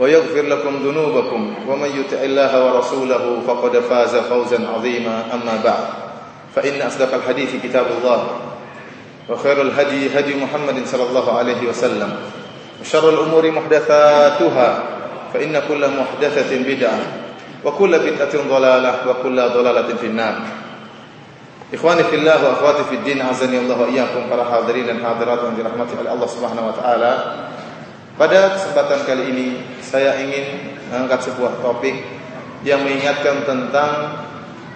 ويغفر لكم ذنوبكم ومن يطع الله ورسوله فقد فاز فوزا عظيما أما بعد فإن أصدق الحديث كتاب الله وخير الهدي هدي محمد صلى الله عليه وسلم وشر الأمور محدثاتها فإن كل محدثة بدعة وكل بدعة ضلالة وكل ضلالة في النار Ikhwani fillah wa akhwati fid din azani Allah wa iyyakum para hadirin Allah Subhanahu wa taala. Pada kesempatan kali ini saya ingin mengangkat sebuah topik yang mengingatkan tentang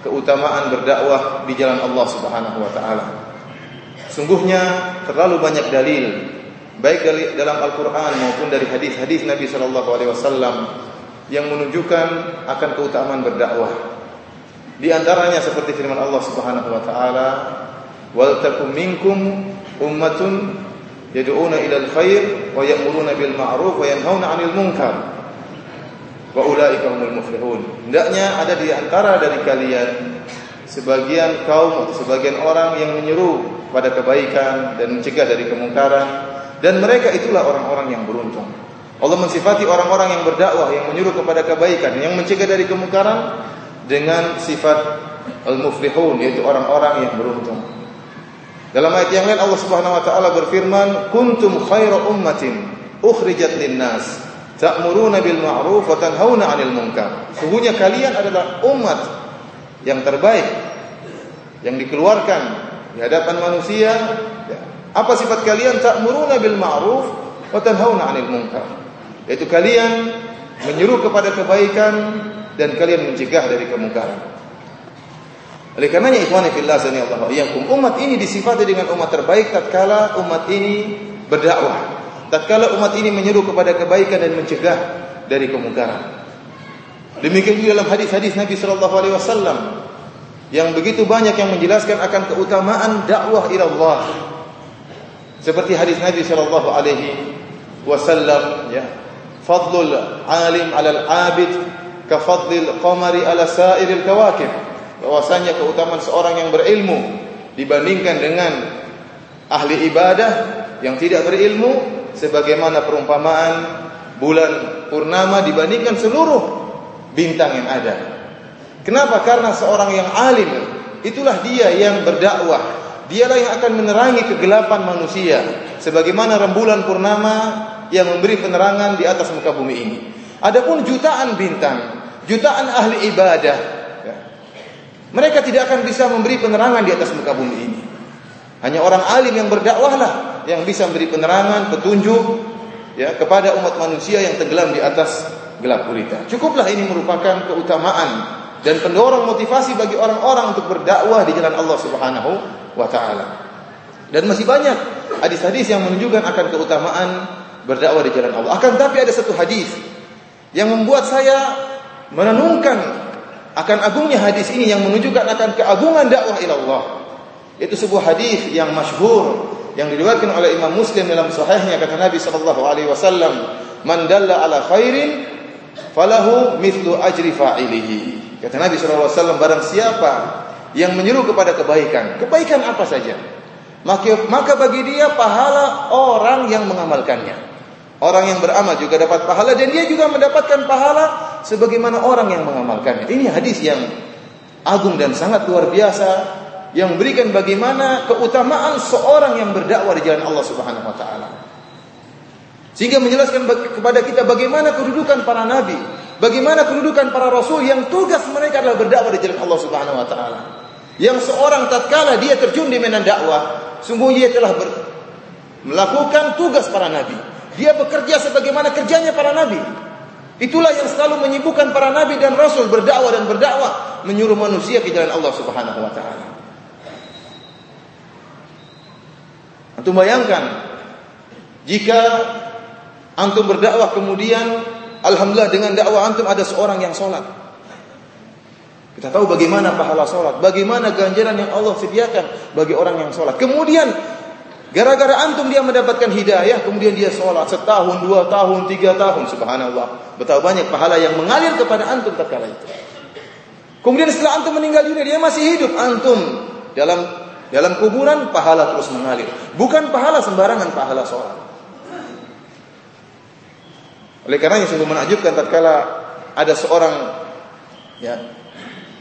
keutamaan berdakwah di jalan Allah Subhanahu wa taala. Sungguhnya terlalu banyak dalil baik dari dalam Al-Qur'an maupun dari hadis-hadis Nabi sallallahu alaihi wasallam yang menunjukkan akan keutamaan berdakwah. Di antaranya seperti firman Allah Subhanahu wa taala, "Wal takum minkum ummatun yad'una ila al-khair wa ya'muruna bil ma'ruf wa yanhauna 'anil munkar." Wa ulaika humul muflihun. Hendaknya ada di antara dari kalian sebagian kaum atau sebagian orang yang menyeru pada kebaikan dan mencegah dari kemungkaran dan mereka itulah orang-orang yang beruntung. Allah mensifati orang-orang yang berdakwah yang menyuruh kepada kebaikan yang mencegah dari kemungkaran dengan sifat al-muflihun yaitu orang-orang yang beruntung. Dalam ayat yang lain Allah Subhanahu wa taala berfirman, "Kuntum khaira ummatin ukhrijat lin-nas ta'muruna bil ma'ruf wa tanhauna 'anil munkar." Sungguhnya kalian adalah umat yang terbaik yang dikeluarkan di hadapan manusia. Ya. Apa sifat kalian? Ta'muruna bil ma'ruf wa tanhauna 'anil munkar. Yaitu kalian menyuruh kepada kebaikan dan kalian mencegah dari kemungkaran. Oleh karenanya ikhwani fillah Allah iyyakum umat ini disifati dengan umat terbaik tatkala umat ini berdakwah. Tatkala umat ini menyeru kepada kebaikan dan mencegah dari kemungkaran. Demikian juga dalam hadis-hadis Nabi sallallahu alaihi wasallam yang begitu banyak yang menjelaskan akan keutamaan dakwah ila Allah. Seperti hadis Nabi sallallahu alaihi wasallam ya, fadlul alim 'alal 'abid kafadlil qamari ala sairil kawakib bahwasanya keutamaan seorang yang berilmu dibandingkan dengan ahli ibadah yang tidak berilmu sebagaimana perumpamaan bulan purnama dibandingkan seluruh bintang yang ada. Kenapa? Karena seorang yang alim itulah dia yang berdakwah. Dialah yang akan menerangi kegelapan manusia sebagaimana rembulan purnama yang memberi penerangan di atas muka bumi ini. Adapun jutaan bintang, jutaan ahli ibadah, mereka tidak akan bisa memberi penerangan di atas muka bumi ini. Hanya orang alim yang berdakwahlah yang bisa memberi penerangan, petunjuk ya kepada umat manusia yang tenggelam di atas gelap gulita. Cukuplah ini merupakan keutamaan dan pendorong motivasi bagi orang-orang untuk berdakwah di jalan Allah Subhanahu wa taala. Dan masih banyak hadis-hadis yang menunjukkan akan keutamaan berdakwah di jalan Allah. Akan tapi ada satu hadis yang membuat saya merenungkan akan agungnya hadis ini yang menunjukkan akan keagungan dakwah ila Allah. Itu sebuah hadis yang masyhur yang diriwayatkan oleh Imam Muslim dalam sahihnya kata Nabi sallallahu alaihi wasallam, "Man dalla ala khairin falahu mithlu ajri fa'ilihi." Kata Nabi sallallahu alaihi wasallam, barang siapa yang menyuruh kepada kebaikan, kebaikan apa saja, maka maka bagi dia pahala orang yang mengamalkannya. Orang yang beramal juga dapat pahala dan dia juga mendapatkan pahala sebagaimana orang yang mengamalkannya. Ini hadis yang agung dan sangat luar biasa yang memberikan bagaimana keutamaan seorang yang berdakwah di jalan Allah Subhanahu wa taala. Sehingga menjelaskan kepada kita bagaimana kedudukan para nabi, bagaimana kedudukan para rasul yang tugas mereka adalah berdakwah di jalan Allah Subhanahu wa taala. Yang seorang tatkala dia terjun di medan dakwah, sungguh dia telah melakukan tugas para nabi. Dia bekerja sebagaimana kerjanya para nabi. Itulah yang selalu menyibukkan para nabi dan rasul berdakwah dan berdakwah menyuruh manusia ke jalan Allah Subhanahu wa taala. Antum bayangkan jika antum berdakwah kemudian alhamdulillah dengan dakwah antum ada seorang yang sholat. Kita tahu bagaimana pahala sholat, bagaimana ganjaran yang Allah sediakan bagi orang yang sholat. Kemudian gara-gara antum dia mendapatkan hidayah, kemudian dia sholat setahun, dua tahun, tiga tahun, subhanallah. Betapa banyak pahala yang mengalir kepada antum terkala itu. Kemudian setelah antum meninggal dunia, dia masih hidup. Antum dalam dalam kuburan pahala terus mengalir. Bukan pahala sembarangan pahala sholat. Oleh karenanya sungguh menakjubkan tatkala ada seorang ya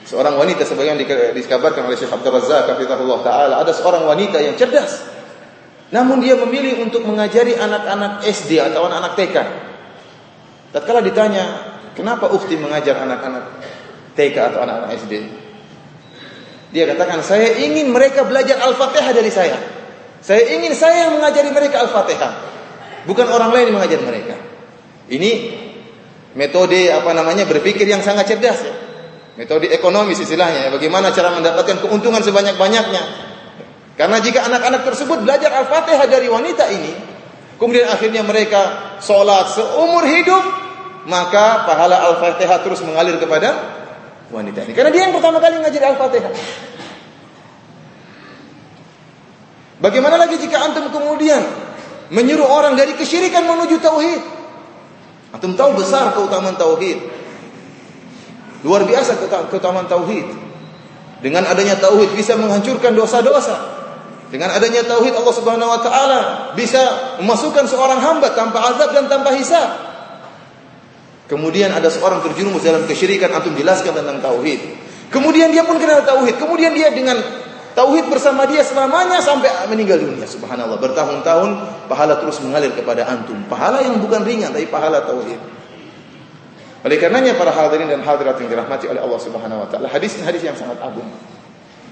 Seorang wanita sebagaimana dikabarkan oleh Syekh Abdul Razak hafizahullah taala, ada seorang wanita yang cerdas. Namun dia memilih untuk mengajari anak-anak SD atau anak-anak TK. Tatkala ditanya, "Kenapa ukti mengajar anak-anak TK atau anak-anak SD?" Dia katakan, "Saya ingin mereka belajar Al-Fatihah dari saya. Saya ingin saya yang mengajari mereka Al-Fatihah, bukan orang lain yang mengajar mereka." Ini metode apa namanya berpikir yang sangat cerdas ya. Metode ekonomis istilahnya, ya. bagaimana cara mendapatkan keuntungan sebanyak-banyaknya. Karena jika anak-anak tersebut belajar Al-Fatihah dari wanita ini, kemudian akhirnya mereka sholat seumur hidup, maka pahala Al-Fatihah terus mengalir kepada wanita ini. Karena dia yang pertama kali ngajar Al-Fatihah. Bagaimana lagi jika antum kemudian menyuruh orang dari kesyirikan menuju tauhid? Antum tahu besar keutamaan tauhid. Luar biasa keutamaan tauhid. Dengan adanya tauhid bisa menghancurkan dosa-dosa. Dengan adanya tauhid Allah Subhanahu wa taala bisa memasukkan seorang hamba tanpa azab dan tanpa hisab. Kemudian ada seorang terjerumus dalam kesyirikan antum jelaskan tentang tauhid. Kemudian dia pun kenal tauhid. Kemudian dia dengan tauhid bersama dia selamanya sampai meninggal dunia. Subhanallah, bertahun-tahun pahala terus mengalir kepada antum. Pahala yang bukan ringan tapi pahala tauhid. Oleh karenanya para hadirin dan hadirat yang dirahmati oleh Allah Subhanahu wa taala, hadis hadis yang sangat agung.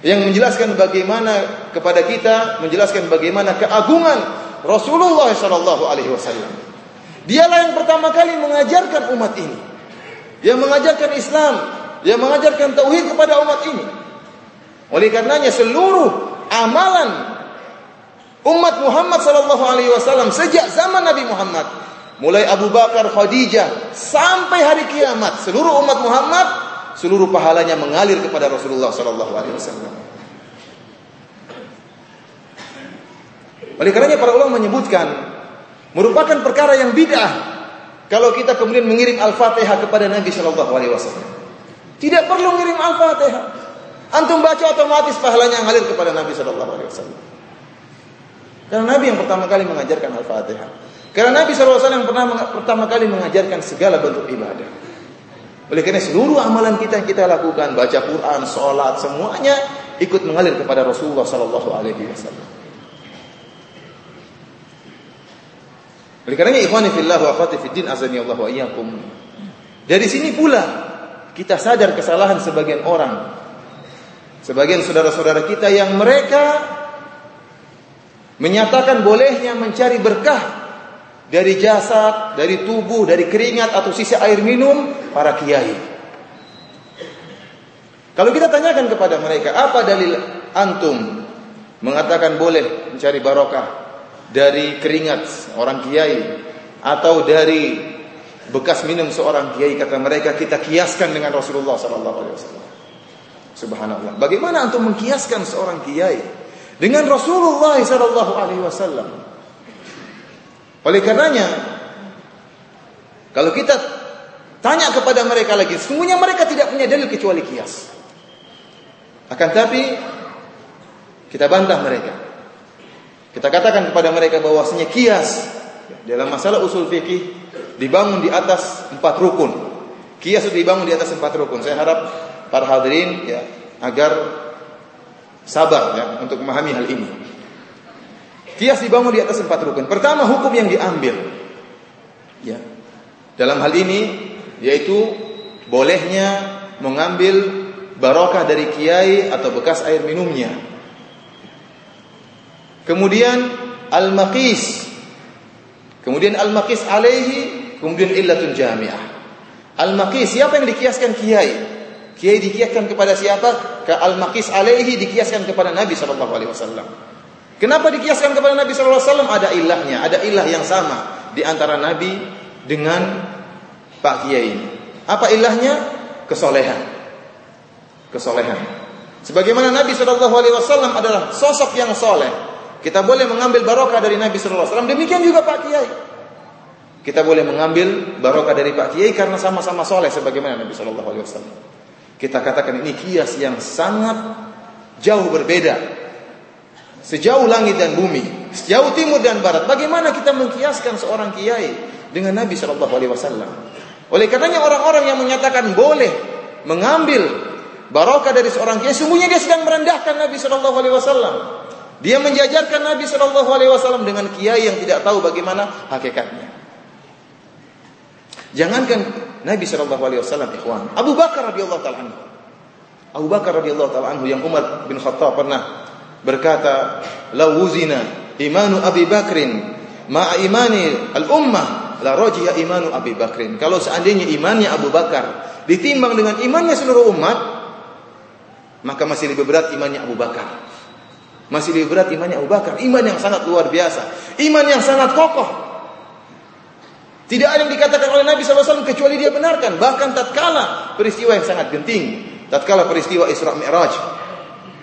Yang menjelaskan bagaimana kepada kita, menjelaskan bagaimana keagungan Rasulullah sallallahu alaihi wasallam. Dialah yang pertama kali mengajarkan umat ini. Yang mengajarkan Islam, yang mengajarkan tauhid kepada umat ini. Oleh karenanya seluruh amalan umat Muhammad sallallahu alaihi wasallam sejak zaman Nabi Muhammad mulai Abu Bakar, Khadijah sampai hari kiamat seluruh umat Muhammad seluruh pahalanya mengalir kepada Rasulullah sallallahu alaihi wasallam. Oleh karenanya para ulama menyebutkan merupakan perkara yang bid'ah kalau kita kemudian mengirim Al-Fatihah kepada Nabi sallallahu alaihi wasallam. Tidak perlu mengirim Al-Fatihah. Antum baca otomatis pahalanya mengalir kepada Nabi sallallahu alaihi wasallam. Karena Nabi yang pertama kali mengajarkan Al-Fatihah. Karena Nabi SAW yang pernah pertama kali mengajarkan segala bentuk ibadah. Oleh karena seluruh amalan kita yang kita lakukan, baca Quran, sholat, semuanya ikut mengalir kepada Rasulullah Sallallahu Alaihi Wasallam. Oleh karena ikhwani fillah wa akhwati fiddin azani Allah wa iyyakum. Dari sini pula kita sadar kesalahan sebagian orang. Sebagian saudara-saudara kita yang mereka menyatakan bolehnya mencari berkah dari jasad, dari tubuh, dari keringat atau sisa air minum para kiai. Kalau kita tanyakan kepada mereka, apa dalil antum mengatakan boleh mencari barokah dari keringat orang kiai atau dari bekas minum seorang kiai kata mereka kita kiaskan dengan Rasulullah sallallahu alaihi wasallam. Subhanallah. Bagaimana antum mengkiaskan seorang kiai dengan Rasulullah sallallahu alaihi wasallam? Oleh karenanya, kalau kita tanya kepada mereka lagi, sesungguhnya mereka tidak punya dalil kecuali kias. Akan tapi kita bantah mereka. Kita katakan kepada mereka bahwasanya kias dalam masalah usul fikih dibangun di atas empat rukun. Kias itu dibangun di atas empat rukun. Saya harap para hadirin ya agar sabar ya untuk memahami hal ini. Kias dibangun di atas empat rukun. Pertama hukum yang diambil. Ya. Dalam hal ini yaitu bolehnya mengambil barokah dari kiai atau bekas air minumnya. Kemudian al-maqis. Kemudian al-maqis alaihi, kemudian illatun jami'ah. Al-maqis siapa yang dikiaskan kiai? Kiai dikiaskan kepada siapa? Ke al-maqis alaihi dikiaskan kepada Nabi sallallahu alaihi wasallam. Kenapa dikiaskan kepada Nabi wasallam? Ada ilahnya, ada ilah yang sama di antara Nabi dengan Pak Kiai. Apa ilahnya? Kesolehan. Kesolehan. Sebagaimana Nabi Wasallam adalah sosok yang soleh, kita boleh mengambil barokah dari Nabi Wasallam. Demikian juga Pak Kiai. Kita boleh mengambil barokah dari Pak Kiai karena sama-sama soleh sebagaimana Nabi Wasallam. Kita katakan ini kias yang sangat jauh berbeda. Sejauh langit dan bumi, sejauh timur dan barat. Bagaimana kita mengkiaskan seorang kiai dengan Nabi Shallallahu Alaihi Wasallam? Oleh karenanya orang-orang yang menyatakan boleh mengambil barokah dari seorang kiai, sungguhnya dia sedang merendahkan Nabi Shallallahu Alaihi Wasallam. Dia menjajarkan Nabi Shallallahu Alaihi Wasallam dengan kiai yang tidak tahu bagaimana hakikatnya. Jangankan Nabi Shallallahu Alaihi Wasallam, ikhwan. Abu Bakar radhiyallahu taala. Abu Bakar radhiyallahu taala anhu yang Umar bin Khattab pernah berkata, "Lau wuzina imanu Abi Bakrin ma'a imani al-ummah la rajiya imanu Abi Bakrin." Kalau seandainya imannya Abu Bakar ditimbang dengan imannya seluruh umat, maka masih lebih berat imannya Abu Bakar. Masih lebih berat imannya Abu Bakar. Iman yang sangat luar biasa. Iman yang sangat kokoh. Tidak ada yang dikatakan oleh Nabi SAW kecuali dia benarkan. Bahkan tatkala peristiwa yang sangat genting. Tatkala peristiwa Isra Mi'raj.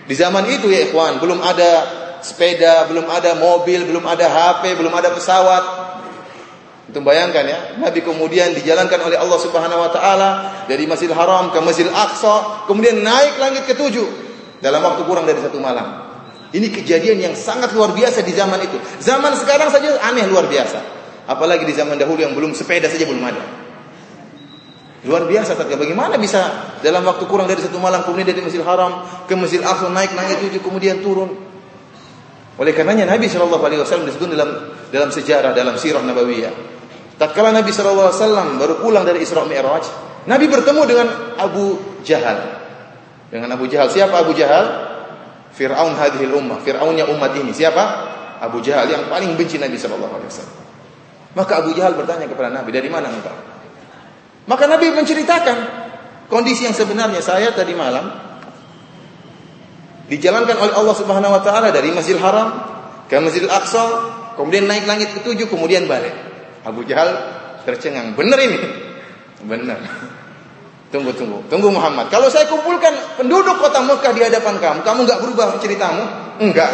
Di zaman itu ya ikhwan, belum ada sepeda, belum ada mobil, belum ada HP, belum ada pesawat. Itu bayangkan ya, Nabi kemudian dijalankan oleh Allah Subhanahu wa taala dari Masjidil Haram ke Masjidil Aqsa, kemudian naik langit ketujuh dalam waktu kurang dari satu malam. Ini kejadian yang sangat luar biasa di zaman itu. Zaman sekarang saja aneh luar biasa. Apalagi di zaman dahulu yang belum sepeda saja belum ada. Luar biasa tapi bagaimana bisa dalam waktu kurang dari satu malam kemudian dari Masjidil Haram ke Masjidil Aqsa naik langit tujuh kemudian turun. Oleh karenanya Nabi Shallallahu Alaihi Wasallam disebut dalam dalam sejarah dalam sirah nabawiyah. Tatkala Nabi Shallallahu Alaihi Wasallam baru pulang dari Isra Mi'raj, Nabi bertemu dengan Abu Jahal. Dengan Abu Jahal. Siapa Abu Jahal? Fir'aun hadhil ummah, Fir'aunnya umat ini. Siapa? Abu Jahal yang paling benci Nabi sallallahu alaihi wasallam. Maka Abu Jahal bertanya kepada Nabi, "Dari mana engkau?" Maka Nabi menceritakan kondisi yang sebenarnya saya tadi malam dijalankan oleh Allah Subhanahu wa taala dari Masjidil Haram ke Masjidil Aqsa, kemudian naik langit ketujuh, kemudian balik. Abu Jahal tercengang, benar ini? Benar. Tunggu, tunggu. Tunggu Muhammad. Kalau saya kumpulkan penduduk kota Mekah di hadapan kamu, kamu nggak berubah ceritamu? Enggak,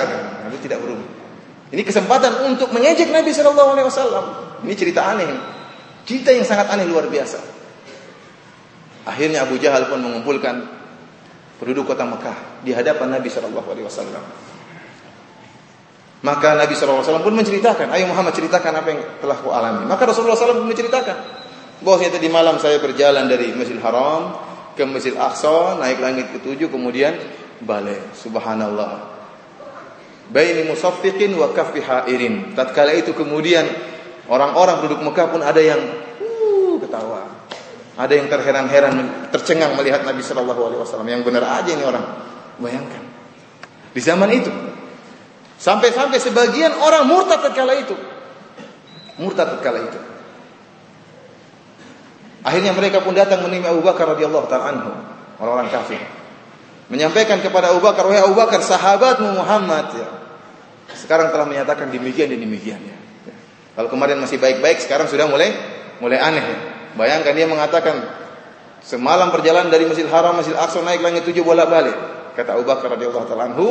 Nabi tidak berubah. Ini kesempatan untuk mengejek Nabi Shallallahu Alaihi Wasallam. Ini cerita aneh. Cerita yang sangat aneh luar biasa. Akhirnya Abu Jahal pun mengumpulkan penduduk kota Mekah di hadapan Nabi Shallallahu Alaihi Wasallam. Maka Nabi Shallallahu Alaihi Wasallam pun menceritakan, ayo Muhammad ceritakan apa yang telah kau alami. Maka Rasulullah SAW pun menceritakan, Bahwasanya tadi malam saya berjalan dari Masjidil Haram ke Masjid Aqsa, naik langit ketujuh, kemudian balik. Subhanallah. Baini musaffiqin wa kaffi hairin. Tatkala itu kemudian orang-orang penduduk Mekah pun ada yang uh, ketawa. Ada yang terheran-heran, tercengang melihat Nabi Shallallahu Alaihi Wasallam. Yang benar aja ini orang. Bayangkan. Di zaman itu. Sampai-sampai sebagian orang murtad tatkala itu. Murtad tatkala itu. Akhirnya mereka pun datang menemui Abu Bakar radhiyallahu taala anhu, orang-orang kafir. Menyampaikan kepada Abu Bakar, "Wahai Abu Bakar, sahabatmu Muhammad ya. Sekarang telah menyatakan demikian dan demikian ya. Kalau kemarin masih baik-baik, sekarang sudah mulai mulai aneh. Ya. Bayangkan dia mengatakan semalam perjalanan dari Masjid Haram Masjid Aqsa naik langit tujuh bolak-balik. Kata Abu Bakar radhiyallahu taala anhu,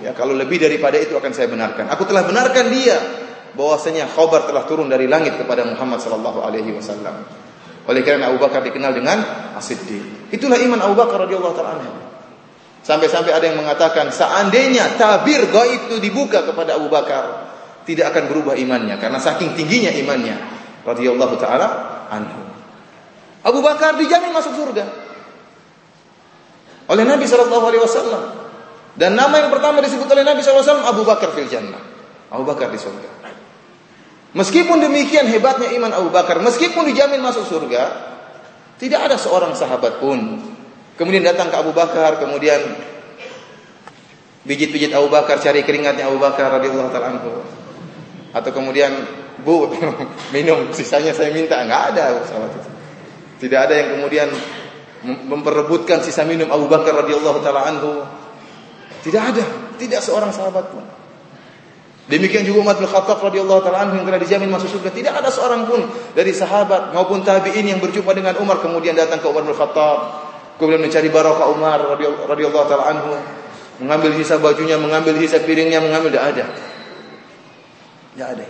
ya kalau lebih daripada itu akan saya benarkan. Aku telah benarkan dia bahwasanya khabar telah turun dari langit kepada Muhammad sallallahu alaihi wasallam. Oleh karena Abu Bakar dikenal dengan As-Siddiq. Itulah iman Abu Bakar radhiyallahu taala Sampai-sampai ada yang mengatakan seandainya tabir gaib itu dibuka kepada Abu Bakar, tidak akan berubah imannya karena saking tingginya imannya radhiyallahu taala anhu. Abu Bakar dijamin masuk surga oleh Nabi sallallahu alaihi wasallam. Dan nama yang pertama disebut oleh Nabi wasallam Abu Bakar fil jannah. Abu Bakar di surga. Meskipun demikian hebatnya iman Abu Bakar, meskipun dijamin masuk surga, tidak ada seorang sahabat pun Kemudian datang ke Abu Bakar, kemudian pijit-pijit Abu Bakar, cari keringatnya Abu Bakar radhiyallahu taala. Atau kemudian, "Bu, minum, sisanya saya minta." Enggak ada sahabat itu. Tidak ada yang kemudian memperebutkan sisa minum Abu Bakar radhiyallahu taala anhu. Tidak ada, tidak seorang sahabat pun. Demikian juga Umar bin Khattab radhiyallahu taala anhu yang telah dijamin masuk surga. Tidak ada seorang pun dari sahabat maupun tabi'in yang berjumpa dengan Umar kemudian datang ke Umar bin Khattab, kemudian mencari barokah Umar radhiyallahu taala anhu, mengambil sisa bajunya, mengambil sisa piringnya, mengambil tidak ada. Tidak ada.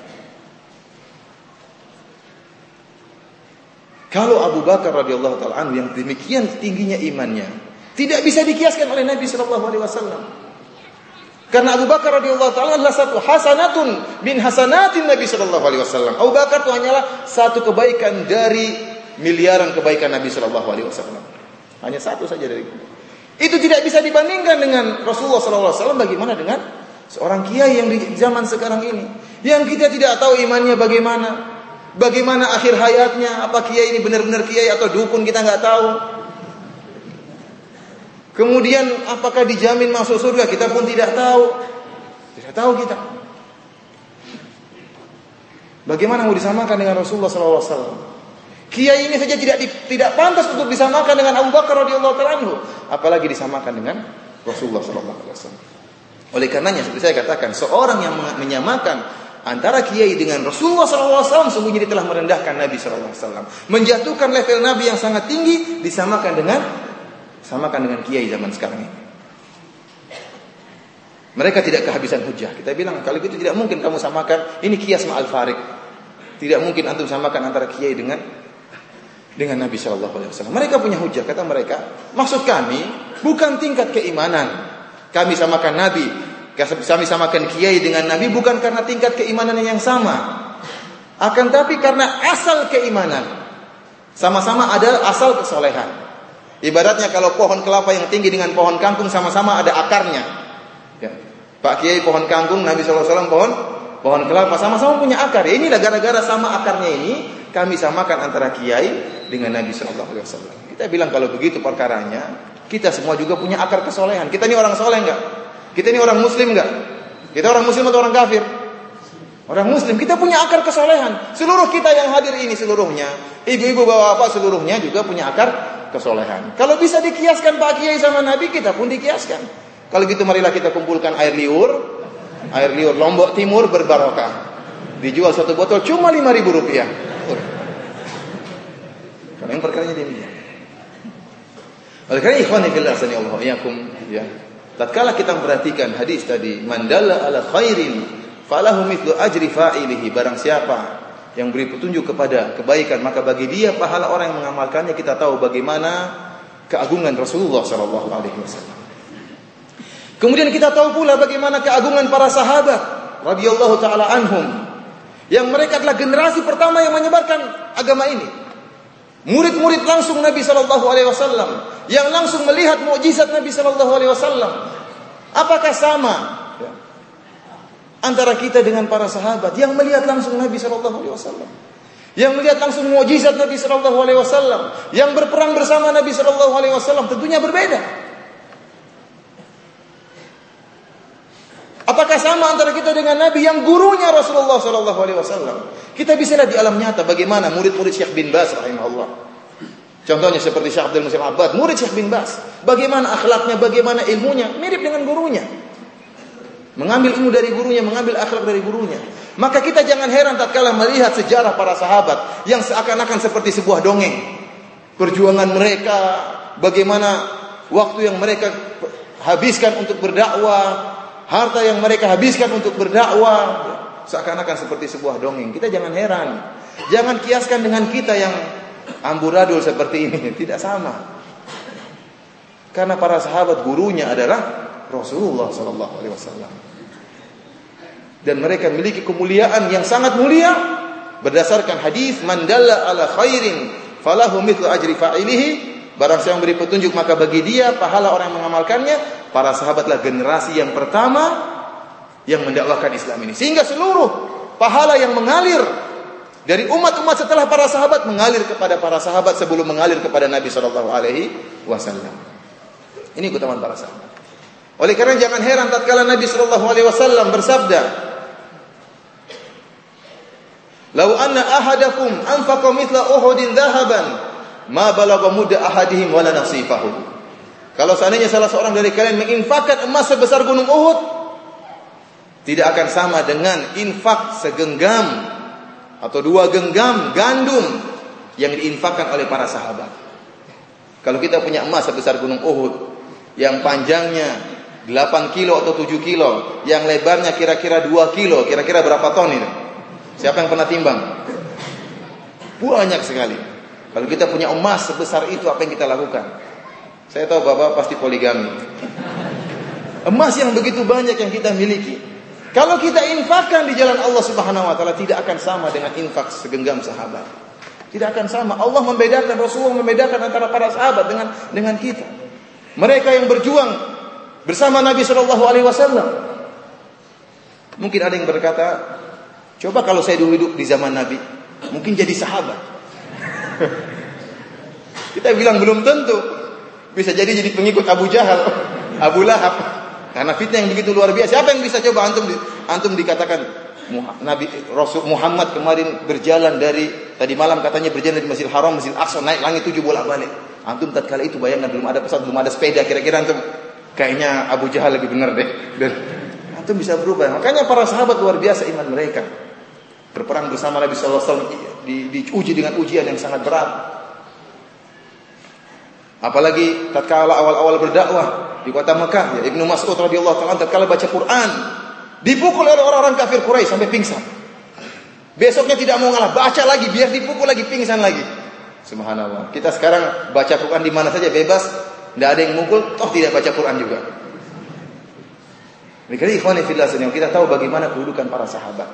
Kalau Abu Bakar radhiyallahu taala yang demikian tingginya imannya, tidak bisa dikiaskan oleh Nabi sallallahu alaihi wasallam. Karena Abu Bakar radhiyallahu taala adalah satu hasanatun min hasanatin Nabi sallallahu alaihi wasallam. Abu Bakar itu hanyalah satu kebaikan dari miliaran kebaikan Nabi sallallahu alaihi wasallam. Hanya satu saja dari itu tidak bisa dibandingkan dengan Rasulullah sallallahu alaihi wasallam bagaimana dengan seorang kiai yang di zaman sekarang ini yang kita tidak tahu imannya bagaimana. Bagaimana akhir hayatnya? Apa kiai ini benar-benar kiai atau dukun kita nggak tahu. Kemudian apakah dijamin masuk surga? Kita pun tidak tahu. Tidak tahu kita. Bagaimana mau disamakan dengan Rasulullah SAW? Kiai ini saja tidak tidak pantas untuk disamakan dengan Abu Bakar radhiyallahu taala apalagi disamakan dengan Rasulullah SAW. Oleh karenanya seperti saya katakan, seorang yang menyamakan antara kiai dengan Rasulullah SAW sungguhnya dia telah merendahkan Nabi SAW. Menjatuhkan level Nabi yang sangat tinggi disamakan dengan samakan dengan kiai zaman sekarang ini. Mereka tidak kehabisan hujah. Kita bilang kalau itu tidak mungkin kamu samakan ini kias ma'al farik. Tidak mungkin antum samakan antara kiai dengan dengan Nabi Wasallam. Mereka punya hujah kata mereka. Maksud kami bukan tingkat keimanan. Kami samakan Nabi kami samakan kiai dengan nabi bukan karena tingkat keimanan yang sama. Akan tapi karena asal keimanan. Sama-sama ada asal kesolehan. Ibaratnya kalau pohon kelapa yang tinggi dengan pohon kangkung sama-sama ada akarnya. Ya. Pak Kiai pohon kangkung, Nabi SAW pohon pohon kelapa sama-sama punya akar. Ya, inilah gara-gara sama akarnya ini kami samakan antara Kiai dengan Nabi SAW. Kita bilang kalau begitu perkaranya, kita semua juga punya akar kesolehan. Kita ini orang soleh enggak? Kita ini orang muslim enggak? Kita orang muslim atau orang kafir? Orang muslim. Kita punya akar kesolehan. Seluruh kita yang hadir ini seluruhnya. Ibu-ibu bapak-bapak seluruhnya juga punya akar kesolehan. Kalau bisa dikiaskan Pak Kiai sama Nabi, kita pun dikiaskan. Kalau gitu marilah kita kumpulkan air liur. Air liur Lombok Timur berbarokah. Dijual satu botol cuma lima ribu rupiah. Karena yang perkaranya demikian. Oleh karena ikhwan fillah Allah ya. Tatkala kita memperhatikan hadis tadi, mandalla ala khairin falahu mithlu ajri fa'ilihi. Barang siapa yang beri petunjuk kepada kebaikan, maka bagi dia pahala orang yang mengamalkannya. Kita tahu bagaimana keagungan Rasulullah sallallahu alaihi wasallam. Kemudian kita tahu pula bagaimana keagungan para sahabat radhiyallahu taala anhum yang mereka adalah generasi pertama yang menyebarkan agama ini. Murid-murid langsung Nabi Shallallahu Alaihi Wasallam yang langsung melihat mukjizat Nabi Shallallahu Alaihi Wasallam. Apakah sama ya, antara kita dengan para sahabat yang melihat langsung Nabi Shallallahu Alaihi Wasallam, yang melihat langsung mukjizat Nabi Shallallahu Alaihi Wasallam, yang berperang bersama Nabi Shallallahu Alaihi Wasallam, tentunya berbeda. Apakah sama antara kita dengan Nabi yang gurunya Rasulullah Sallallahu Alaihi Wasallam? Kita bisa lihat di alam nyata bagaimana murid-murid Syekh bin Bas rahimahullah. Contohnya seperti Syekh Abdul Musim Abbad, murid Syekh bin Bas. Bagaimana akhlaknya, bagaimana ilmunya, mirip dengan gurunya. Mengambil ilmu dari gurunya, mengambil akhlak dari gurunya. Maka kita jangan heran tatkala melihat sejarah para sahabat yang seakan-akan seperti sebuah dongeng. Perjuangan mereka, bagaimana waktu yang mereka habiskan untuk berdakwah, harta yang mereka habiskan untuk berdakwah seakan-akan seperti sebuah dongeng. Kita jangan heran. Jangan kiaskan dengan kita yang amburadul seperti ini, tidak sama. Karena para sahabat gurunya adalah Rasulullah sallallahu alaihi wasallam. Dan mereka memiliki kemuliaan yang sangat mulia berdasarkan hadis mandalla ala khairin falahu mithlu ajri fa'ilihi Barang siapa memberi petunjuk maka bagi dia pahala orang yang mengamalkannya. Para sahabatlah generasi yang pertama yang mendakwahkan Islam ini. Sehingga seluruh pahala yang mengalir dari umat-umat setelah para sahabat mengalir kepada para sahabat sebelum mengalir kepada Nabi Shallallahu Alaihi Wasallam. Ini keutamaan para sahabat. Oleh karena jangan heran tatkala Nabi sallallahu alaihi wasallam bersabda, "Lau anna ahadakum anfaqa mithla Uhudin dhahaban, ma balagha mudda ahadihim wala nasifahu." Kalau seandainya salah seorang dari kalian menginfakkan emas sebesar gunung Uhud, tidak akan sama dengan infak segenggam atau dua genggam gandum yang diinfakkan oleh para sahabat. Kalau kita punya emas sebesar gunung Uhud yang panjangnya 8 kilo atau 7 kilo, yang lebarnya kira-kira 2 kilo, kira-kira berapa ton ini? Siapa yang pernah timbang? Banyak sekali. Kalau kita punya emas sebesar itu, apa yang kita lakukan? Saya tahu Bapak pasti poligami. Emas yang begitu banyak yang kita miliki. Kalau kita infakkan di jalan Allah Subhanahu wa taala tidak akan sama dengan infak segenggam sahabat. Tidak akan sama. Allah membedakan Rasulullah membedakan antara para sahabat dengan dengan kita. Mereka yang berjuang bersama Nabi Shallallahu Alaihi Wasallam. Mungkin ada yang berkata, coba kalau saya dulu hidup di zaman Nabi, mungkin jadi sahabat. Kita bilang belum tentu. Bisa jadi jadi pengikut Abu Jahal, Abu Lahab. Karena fitnah yang begitu luar biasa. Siapa yang bisa coba antum antum dikatakan Nabi Rasul Muhammad kemarin berjalan dari tadi malam katanya berjalan dari Masjidil Haram, Masjidil Aqsa naik langit tujuh bolak-balik. Antum tatkala itu bayangkan belum ada pesawat, belum ada sepeda, kira-kira antum kayaknya Abu Jahal lebih benar deh. Dan itu bisa berubah. Makanya para sahabat luar biasa iman mereka. Berperang bersama Nabi SAW di, diuji dengan ujian yang sangat berat. Apalagi tatkala awal-awal berdakwah di kota Mekah, ya Ibnu Mas'ud radhiyallahu taala tatkala baca Quran, dipukul oleh orang-orang kafir Quraisy sampai pingsan. Besoknya tidak mau ngalah, baca lagi biar dipukul lagi pingsan lagi. Subhanallah. Kita sekarang baca Quran di mana saja bebas, tidak ada yang mukul, toh tidak baca Quran juga. Mereka ikhwan fillah yang kita tahu bagaimana kedudukan para sahabat.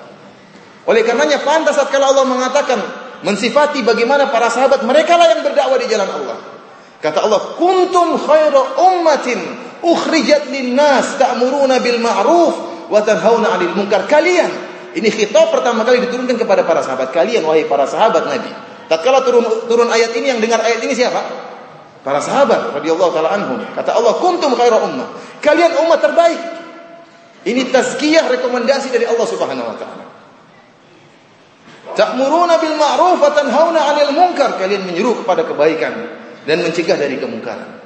Oleh karenanya pantas saat kalau Allah mengatakan mensifati bagaimana para sahabat mereka lah yang berdakwah di jalan Allah. Kata Allah, "Kuntum khairu ummatin ukhrijat lin-nas ta'muruna bil ma'ruf wa tanhauna 'anil munkar." Kalian, ini khitab pertama kali diturunkan kepada para sahabat kalian wahai para sahabat Nabi. Tatkala turun turun ayat ini yang dengar ayat ini siapa? Para sahabat radhiyallahu taala anhum. Kata Allah, "Kuntum khairu ummah." Kalian umat terbaik. Ini tazkiyah rekomendasi dari Allah Subhanahu wa taala. Ta'muruna bil ma'ruf wa tanhauna 'anil munkar. Kalian menyuruh kepada kebaikan dan mencegah dari kemungkaran.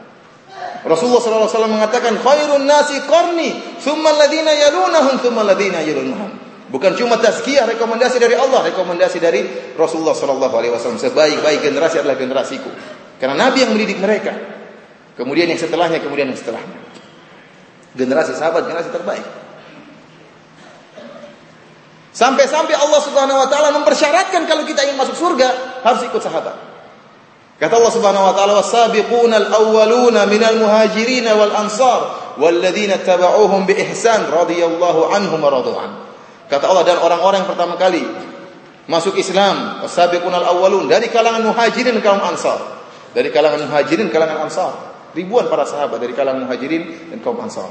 Rasulullah wasallam mengatakan khairun nasi qarni, thumma alladziina yalunahum, thumma alladziina yalunahum. Bukan cuma tazkiyah rekomendasi dari Allah, rekomendasi dari Rasulullah sallallahu alaihi wasallam. Sebaik-baik generasi adalah generasiku. Karena Nabi yang mendidik mereka. Kemudian yang setelahnya, kemudian yang setelahnya. Generasi sahabat, generasi terbaik. Sampai-sampai Allah Subhanahu wa taala mempersyaratkan kalau kita ingin masuk surga harus ikut sahabat. Kata Allah Subhanahu wa taala was-sabiqunal awwaluna minal muhajirin wal ansar walladzina tabauhum bi ihsan radhiyallahu anhum wa radu'an. Kata Allah dan orang-orang yang pertama kali masuk Islam, was-sabiqunal awwalun dari kalangan muhajirin kaum ansar dari kalangan muhajirin, kalangan ansar. Ribuan para sahabat dari kalangan muhajirin dan kaum ansar.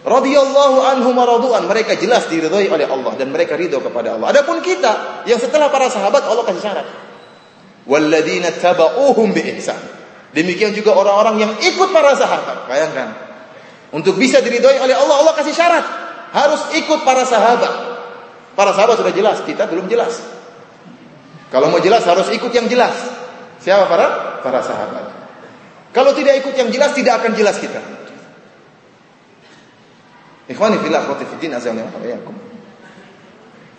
Radhiyallahu anhum radu'an. Mereka jelas diridhoi oleh Allah dan mereka ridho kepada Allah. Adapun kita yang setelah para sahabat Allah kasih syarat. Walladzina taba'uhum bi ihsan. Demikian juga orang-orang yang ikut para sahabat. Bayangkan. Untuk bisa diridhoi oleh Allah Allah kasih syarat. Harus ikut para sahabat. Para sahabat sudah jelas, kita belum jelas. Kalau mau jelas harus ikut yang jelas. Siapa para para sahabat. Kalau tidak ikut yang jelas tidak akan jelas kita. Ikhwani fillah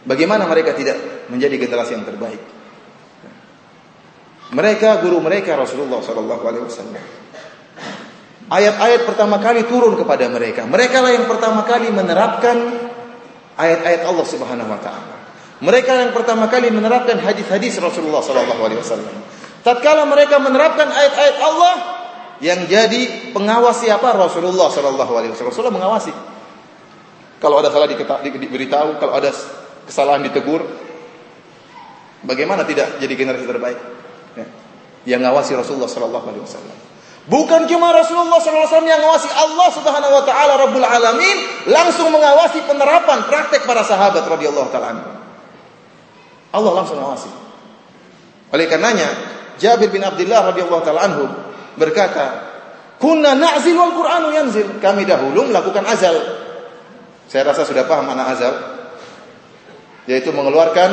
Bagaimana mereka tidak menjadi generasi yang terbaik? Mereka guru mereka Rasulullah sallallahu alaihi wasallam. Ayat-ayat pertama kali turun kepada mereka. Mereka lah yang pertama kali menerapkan ayat-ayat Allah Subhanahu wa taala. Mereka yang pertama kali menerapkan hadis-hadis Rasulullah sallallahu alaihi wasallam. Tatkala mereka menerapkan ayat-ayat Allah yang jadi pengawas siapa? Rasulullah Shallallahu Alaihi Wasallam. Rasulullah mengawasi. Kalau ada salah diberitahu, kalau ada kesalahan ditegur. Bagaimana tidak jadi generasi terbaik? Ya. Yang ngawasi Rasulullah Shallallahu Alaihi Wasallam. Bukan cuma Rasulullah SAW yang mengawasi Allah Subhanahu Wa Taala Rabbul Alamin, langsung mengawasi penerapan praktek para sahabat radhiyallahu taala Allah langsung mengawasi. Oleh karenanya, Jabir bin Abdullah radhiyallahu taala anhu berkata, Kunna na'zil wal Qur'anu yanzil. Kami dahulu melakukan azal. Saya rasa sudah paham makna azal. Yaitu mengeluarkan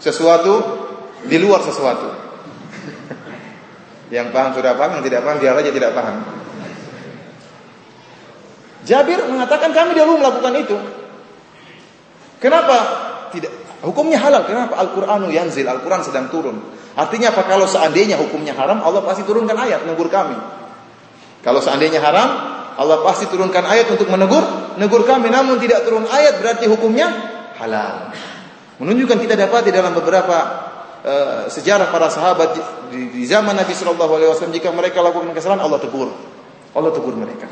sesuatu di luar sesuatu. Yang paham sudah paham, yang tidak paham biar aja tidak paham. Jabir mengatakan kami dahulu melakukan itu. Kenapa? Tidak. Hukumnya halal. Kenapa? Al-Qur'anu yanzil. Al-Qur'an sedang turun. Artinya apa? Kalau seandainya hukumnya haram, Allah pasti turunkan ayat menegur kami. Kalau seandainya haram, Allah pasti turunkan ayat untuk menegur, menegur kami. Namun tidak turun ayat berarti hukumnya halal. Menunjukkan kita dapat di dalam beberapa uh, sejarah para sahabat di, di zaman Nabi Shallallahu Alaihi Wasallam jika mereka lakukan kesalahan Allah tegur, Allah tegur mereka.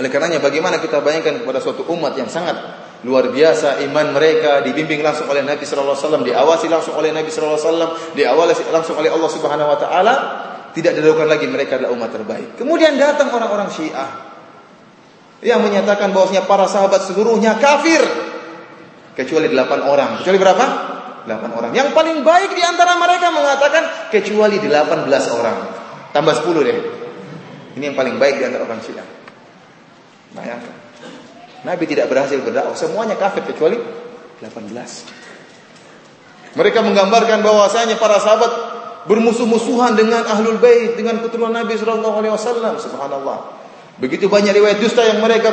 Oleh karenanya bagaimana kita bayangkan kepada suatu umat yang sangat luar biasa iman mereka dibimbing langsung oleh Nabi sallallahu alaihi wasallam, diawasi langsung oleh Nabi sallallahu alaihi wasallam, diawasi langsung oleh Allah Subhanahu wa taala, tidak diragukan lagi mereka adalah umat terbaik. Kemudian datang orang-orang Syiah yang menyatakan bahwasanya para sahabat seluruhnya kafir kecuali delapan orang. Kecuali berapa? Delapan orang. Yang paling baik di antara mereka mengatakan kecuali delapan belas orang. Tambah sepuluh deh. Ini yang paling baik di antara orang Syiah. Bayangkan. Nabi tidak berhasil berdakwah, semuanya kafir kecuali 18. Mereka menggambarkan bahwasanya para sahabat bermusuh-musuhan dengan ahlul bait, dengan keturunan Nabi sallallahu alaihi wasallam. Subhanallah. Begitu banyak riwayat dusta yang mereka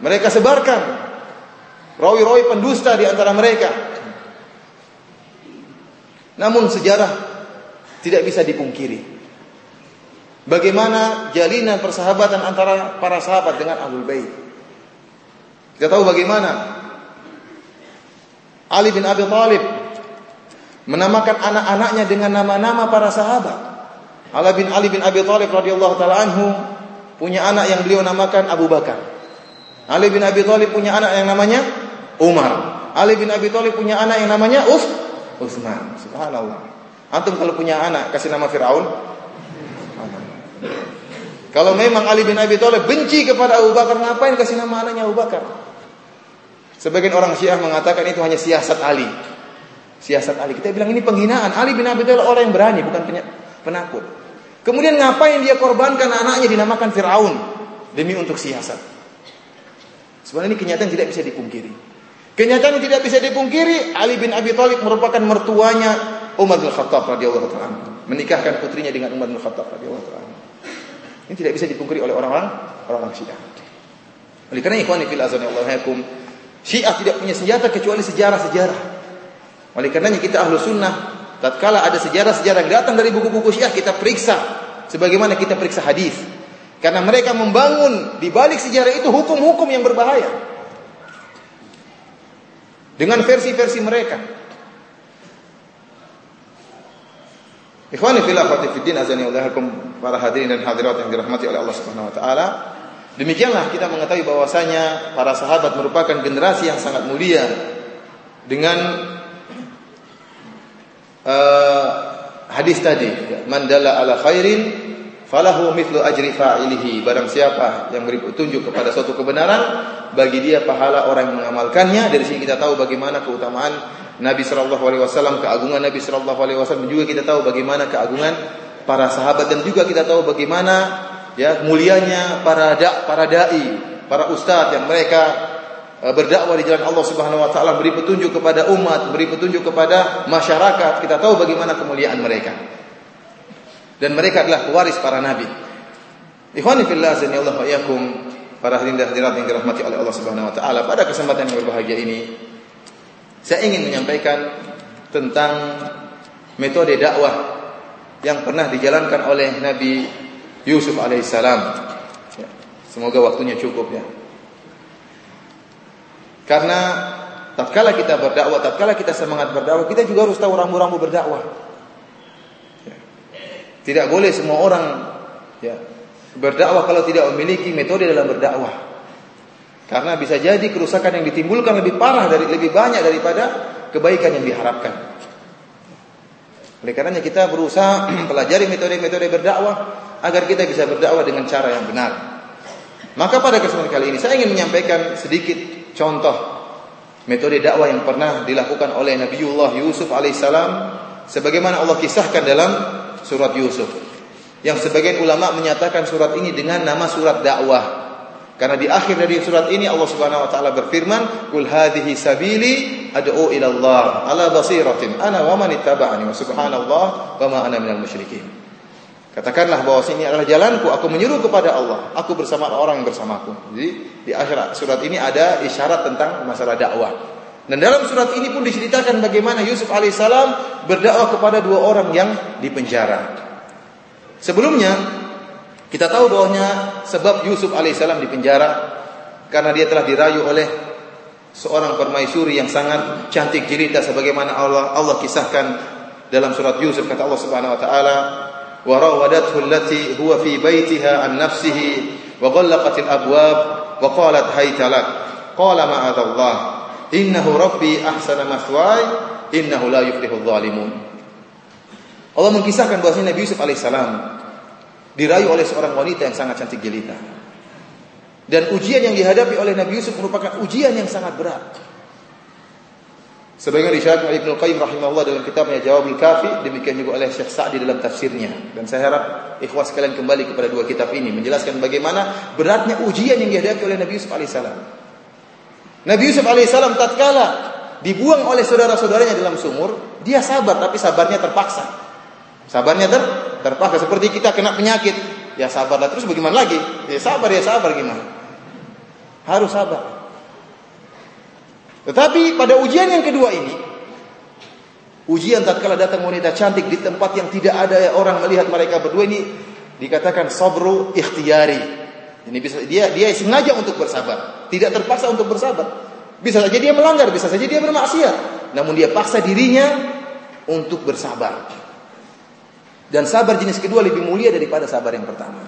mereka sebarkan. Rawi-rawi pendusta di antara mereka. Namun sejarah tidak bisa dipungkiri. Bagaimana jalinan persahabatan antara para sahabat dengan Ahlul Bait. Kita tahu bagaimana Ali bin Abi Thalib menamakan anak-anaknya dengan nama-nama para sahabat. Ali bin Ali bin Abi Thalib radhiyallahu taala anhu punya anak yang beliau namakan Abu Bakar. Ali bin Abi Thalib punya anak yang namanya Umar. Ali bin Abi Thalib punya anak yang namanya Uf Utsman. Subhanallah. Antum kalau punya anak kasih nama Firaun, kalau memang Ali bin Abi Thalib benci kepada Abu Bakar, ngapain kasih nama anaknya Abu Bakar? Sebagian orang Syiah mengatakan itu hanya siasat Ali. Siasat Ali. Kita bilang ini penghinaan. Ali bin Abi Thalib orang yang berani, bukan penakut. Kemudian ngapain dia korbankan anaknya dinamakan Firaun demi untuk siasat? Sebenarnya ini kenyataan tidak bisa dipungkiri. Kenyataan tidak bisa dipungkiri, Ali bin Abi Thalib merupakan mertuanya Umar bin Khattab radhiyallahu taala. Menikahkan putrinya dengan Umar bin Khattab radhiyallahu taala. Ini tidak bisa dipungkiri oleh orang-orang orang-orang Syiah. Oleh karena ikhwan fil azan Allah yakum, Syiah tidak punya senjata kecuali sejarah-sejarah. Oleh karenanya kita ahlu sunnah, tatkala ada sejarah-sejarah yang datang dari buku-buku Syiah kita periksa sebagaimana kita periksa hadis. Karena mereka membangun di balik sejarah itu hukum-hukum yang berbahaya. Dengan versi-versi mereka. Ikhwani fillah fiddin azani Allahakum para hadirin dan hadirat yang dirahmati oleh Allah Subhanahu wa taala. Demikianlah kita mengetahui bahwasanya para sahabat merupakan generasi yang sangat mulia dengan uh, hadis tadi, man dalla ala khairin falahu mithlu ajri fa'ilihi. Barang siapa yang beri petunjuk kepada suatu kebenaran, bagi dia pahala orang yang mengamalkannya. Dari sini kita tahu bagaimana keutamaan Nabi Shallallahu Alaihi Wasallam, keagungan Nabi Shallallahu Alaihi Wasallam juga kita tahu bagaimana keagungan para sahabat dan juga kita tahu bagaimana ya mulianya para da, para dai, para ustadz yang mereka e, berdakwah di jalan Allah Subhanahu Wa Taala, beri petunjuk kepada umat, beri petunjuk kepada masyarakat. Kita tahu bagaimana kemuliaan mereka. Dan mereka adalah pewaris para nabi. Ikhwani fillah Allah wa para hadirin dan hadirat yang dirahmati oleh Allah Subhanahu wa taala. Pada kesempatan yang berbahagia ini saya ingin menyampaikan tentang metode dakwah yang pernah dijalankan oleh Nabi Yusuf alaihissalam. Ya, semoga waktunya cukup ya. Karena tatkala kita berdakwah, tatkala kita semangat berdakwah, kita juga harus tahu rambu-rambu berdakwah. Tidak boleh semua orang ya, berdakwah kalau tidak memiliki metode dalam berdakwah. Karena bisa jadi kerusakan yang ditimbulkan lebih parah dari lebih banyak daripada kebaikan yang diharapkan. Oleh karenanya kita berusaha pelajari metode-metode berdakwah agar kita bisa berdakwah dengan cara yang benar. Maka pada kesempatan kali ini saya ingin menyampaikan sedikit contoh metode dakwah yang pernah dilakukan oleh Nabiullah Yusuf alaihissalam sebagaimana Allah kisahkan dalam surat Yusuf. Yang sebagian ulama menyatakan surat ini dengan nama surat dakwah. Karena di akhir dari surat ini Allah Subhanahu wa taala berfirman, "Qul hadhihi sabili ad'u ila Allah ala basiratin ana wa man ittaba'ani wa subhanallah wa ma ana minal musyrikin." Katakanlah bahwa ini adalah jalanku, aku menyuruh kepada Allah, aku bersama orang bersamaku. Jadi di akhir surat ini ada isyarat tentang masalah dakwah. Dan dalam surat ini pun diceritakan bagaimana Yusuf alaihissalam berdakwah kepada dua orang yang dipenjara. Sebelumnya kita tahu bahwanya sebab Yusuf alaihissalam di penjara karena dia telah dirayu oleh seorang permaisuri yang sangat cantik jelita sebagaimana Allah Allah kisahkan dalam surat Yusuf kata Allah Subhanahu wa taala wa rawadathu allati huwa fi baitiha an nafsihi wa ghallaqat al-abwab wa qalat qala ma'adallah innahu rabbi ahsana mathwaya innahu la yuflihu adh-dhalimun Allah mengkisahkan bahwasanya Nabi Yusuf alaihissalam dirayu oleh seorang wanita yang sangat cantik jelita. Dan ujian yang dihadapi oleh Nabi Yusuf merupakan ujian yang sangat berat. Sebagian risyad Ibnu Qayyim rahimahullah dalam kitabnya Jawabul Kafi, demikian juga oleh Syekh Sa'di dalam tafsirnya. Dan saya harap ikhwas sekalian kembali kepada dua kitab ini menjelaskan bagaimana beratnya ujian yang dihadapi oleh Nabi Yusuf alaihissalam. Nabi Yusuf alaihissalam tatkala dibuang oleh saudara-saudaranya dalam sumur, dia sabar tapi sabarnya terpaksa. Sabarnya ter terpaksa seperti kita kena penyakit, ya sabarlah terus bagaimana lagi? Ya sabar ya sabar gimana? Harus sabar. Tetapi pada ujian yang kedua ini, ujian tatkala datang wanita cantik di tempat yang tidak ada orang melihat mereka berdua ini dikatakan sabru ikhtiyari. Ini bisa dia dia sengaja untuk bersabar, tidak terpaksa untuk bersabar. Bisa saja dia melanggar, bisa saja dia bermaksiat, namun dia paksa dirinya untuk bersabar. Dan sabar jenis kedua lebih mulia daripada sabar yang pertama.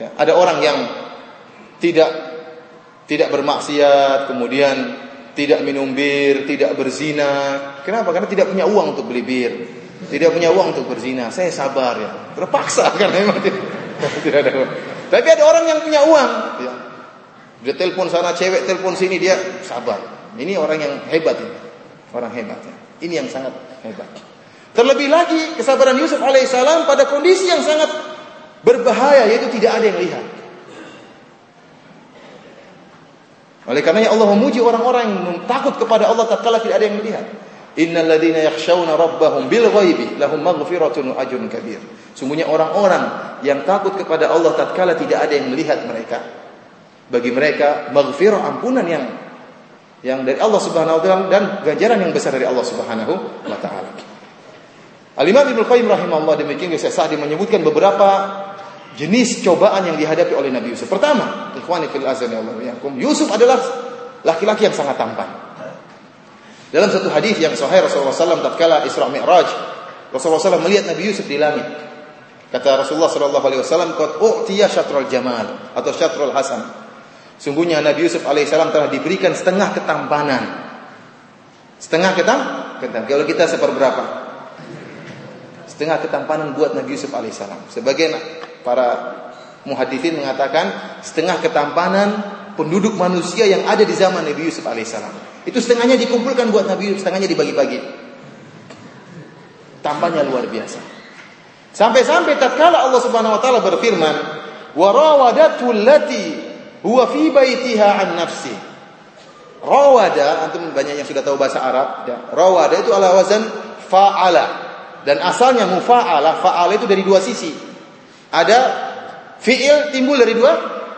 Ya, ada orang yang tidak tidak bermaksiat, kemudian tidak minum bir, tidak berzina. Kenapa? Karena tidak punya uang untuk beli bir, tidak punya uang untuk berzina. Saya sabar ya, terpaksa karena memang tidak, tidak ada. Tapi ada orang yang punya uang. Ya. Dia telepon sana cewek, telepon sini dia sabar. Ini orang yang hebat ini, orang hebat. Ya. Ini yang sangat hebat. Terlebih lagi kesabaran Yusuf alaihissalam pada kondisi yang sangat berbahaya yaitu tidak ada yang lihat. Oleh karenanya Allah memuji orang-orang yang takut kepada Allah tatkala tidak ada yang melihat. Innal ladzina yakhshawna rabbahum bil ghaibi lahum maghfiratun wa ajrun kabir. Sungguhnya orang-orang yang takut kepada Allah tatkala tidak ada yang melihat mereka. Bagi mereka maghfirah ampunan yang yang dari Allah Subhanahu wa taala dan ganjaran yang besar dari Allah Subhanahu wa taala. Al-Imam Ibnu Qayyim rahimahullah demikian Syekh Sa'di menyebutkan beberapa jenis cobaan yang dihadapi oleh Nabi Yusuf. Pertama, ikhwani fil azan ya Allah. Yusuf adalah laki-laki yang sangat tampan. Dalam satu hadis yang sahih Rasulullah SAW tatkala Isra Mi'raj, Rasulullah SAW melihat Nabi Yusuf di langit. Kata Rasulullah sallallahu alaihi wasallam, "Qad u'tiya syatrul jamal atau syatrul hasan." Sungguhnya Nabi Yusuf alaihissalam telah diberikan setengah ketampanan. Setengah ketam, ketam. Kalau kita seperberapa? setengah ketampanan buat Nabi Yusuf alaihissalam. Sebagian para muhadithin mengatakan setengah ketampanan penduduk manusia yang ada di zaman Nabi Yusuf alaihissalam. Itu setengahnya dikumpulkan buat Nabi Yusuf, setengahnya dibagi-bagi. Tampannya luar biasa. Sampai-sampai tatkala Allah Subhanahu wa taala berfirman, "Wa rawadatu allati huwa fi nafsi." Rawada, antum banyak yang sudah tahu bahasa Arab, ya. Rawada itu ala wazan fa'ala. Dan asalnya mufa'alah, fa'ala itu dari dua sisi. Ada fi'il timbul dari dua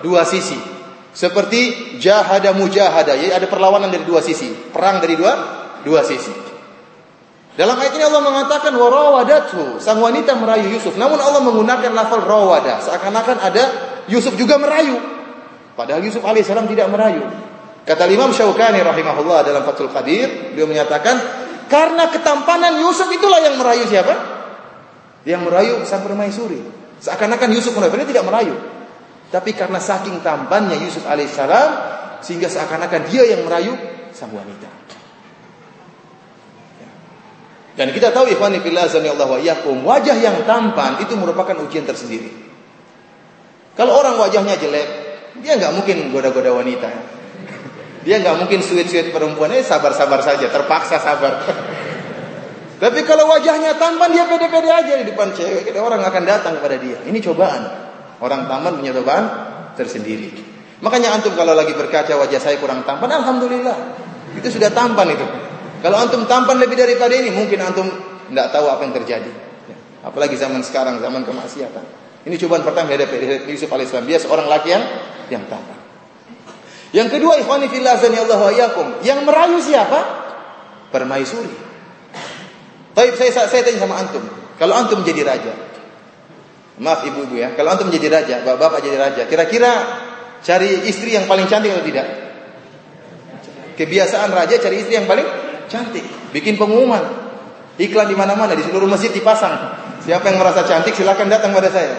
dua sisi. Seperti jahada mujahada, jadi ada perlawanan dari dua sisi, perang dari dua dua sisi. Dalam ayat ini Allah mengatakan warawadatu, sang wanita merayu Yusuf. Namun Allah menggunakan lafal rawada, seakan-akan ada Yusuf juga merayu. Padahal Yusuf alaihissalam tidak merayu. Kata Imam Syaukani rahimahullah dalam Fathul Qadir, beliau menyatakan karena ketampanan Yusuf itulah yang merayu siapa? Yang merayu sang permaisuri. Seakan-akan Yusuf merayu, tidak merayu. Tapi karena saking tampannya Yusuf alaihissalam, sehingga seakan-akan dia yang merayu sang wanita. Ya. Dan kita tahu ikhwani fillah Allah wa yakum, wajah yang tampan itu merupakan ujian tersendiri. Kalau orang wajahnya jelek, dia nggak mungkin goda-goda wanita. Dia nggak mungkin sweet-sweet perempuan, eh sabar-sabar saja, terpaksa sabar. Tapi kalau wajahnya tampan dia pede-pede aja di depan cewek, orang akan datang kepada dia. Ini cobaan. Orang tampan punya cobaan tersendiri. Makanya antum kalau lagi berkaca wajah saya kurang tampan, alhamdulillah. Itu sudah tampan itu. Kalau antum tampan lebih daripada ini, mungkin antum tidak tahu apa yang terjadi. Apalagi zaman sekarang, zaman kemaksiatan. Ini cobaan pertama dari Yusuf alaihissalam. Dia seorang laki yang yang tampan. Yang kedua, ikhwani fillah Allah wa Yang merayu siapa? Permaisuri. Tapi saya, saya tanya sama antum, kalau antum jadi raja, maaf ibu-ibu ya, kalau antum jadi raja, bapak-bapak jadi raja, kira-kira cari istri yang paling cantik atau tidak? Kebiasaan raja cari istri yang paling cantik, bikin pengumuman, iklan di mana-mana di seluruh masjid dipasang. Siapa yang merasa cantik silakan datang pada saya.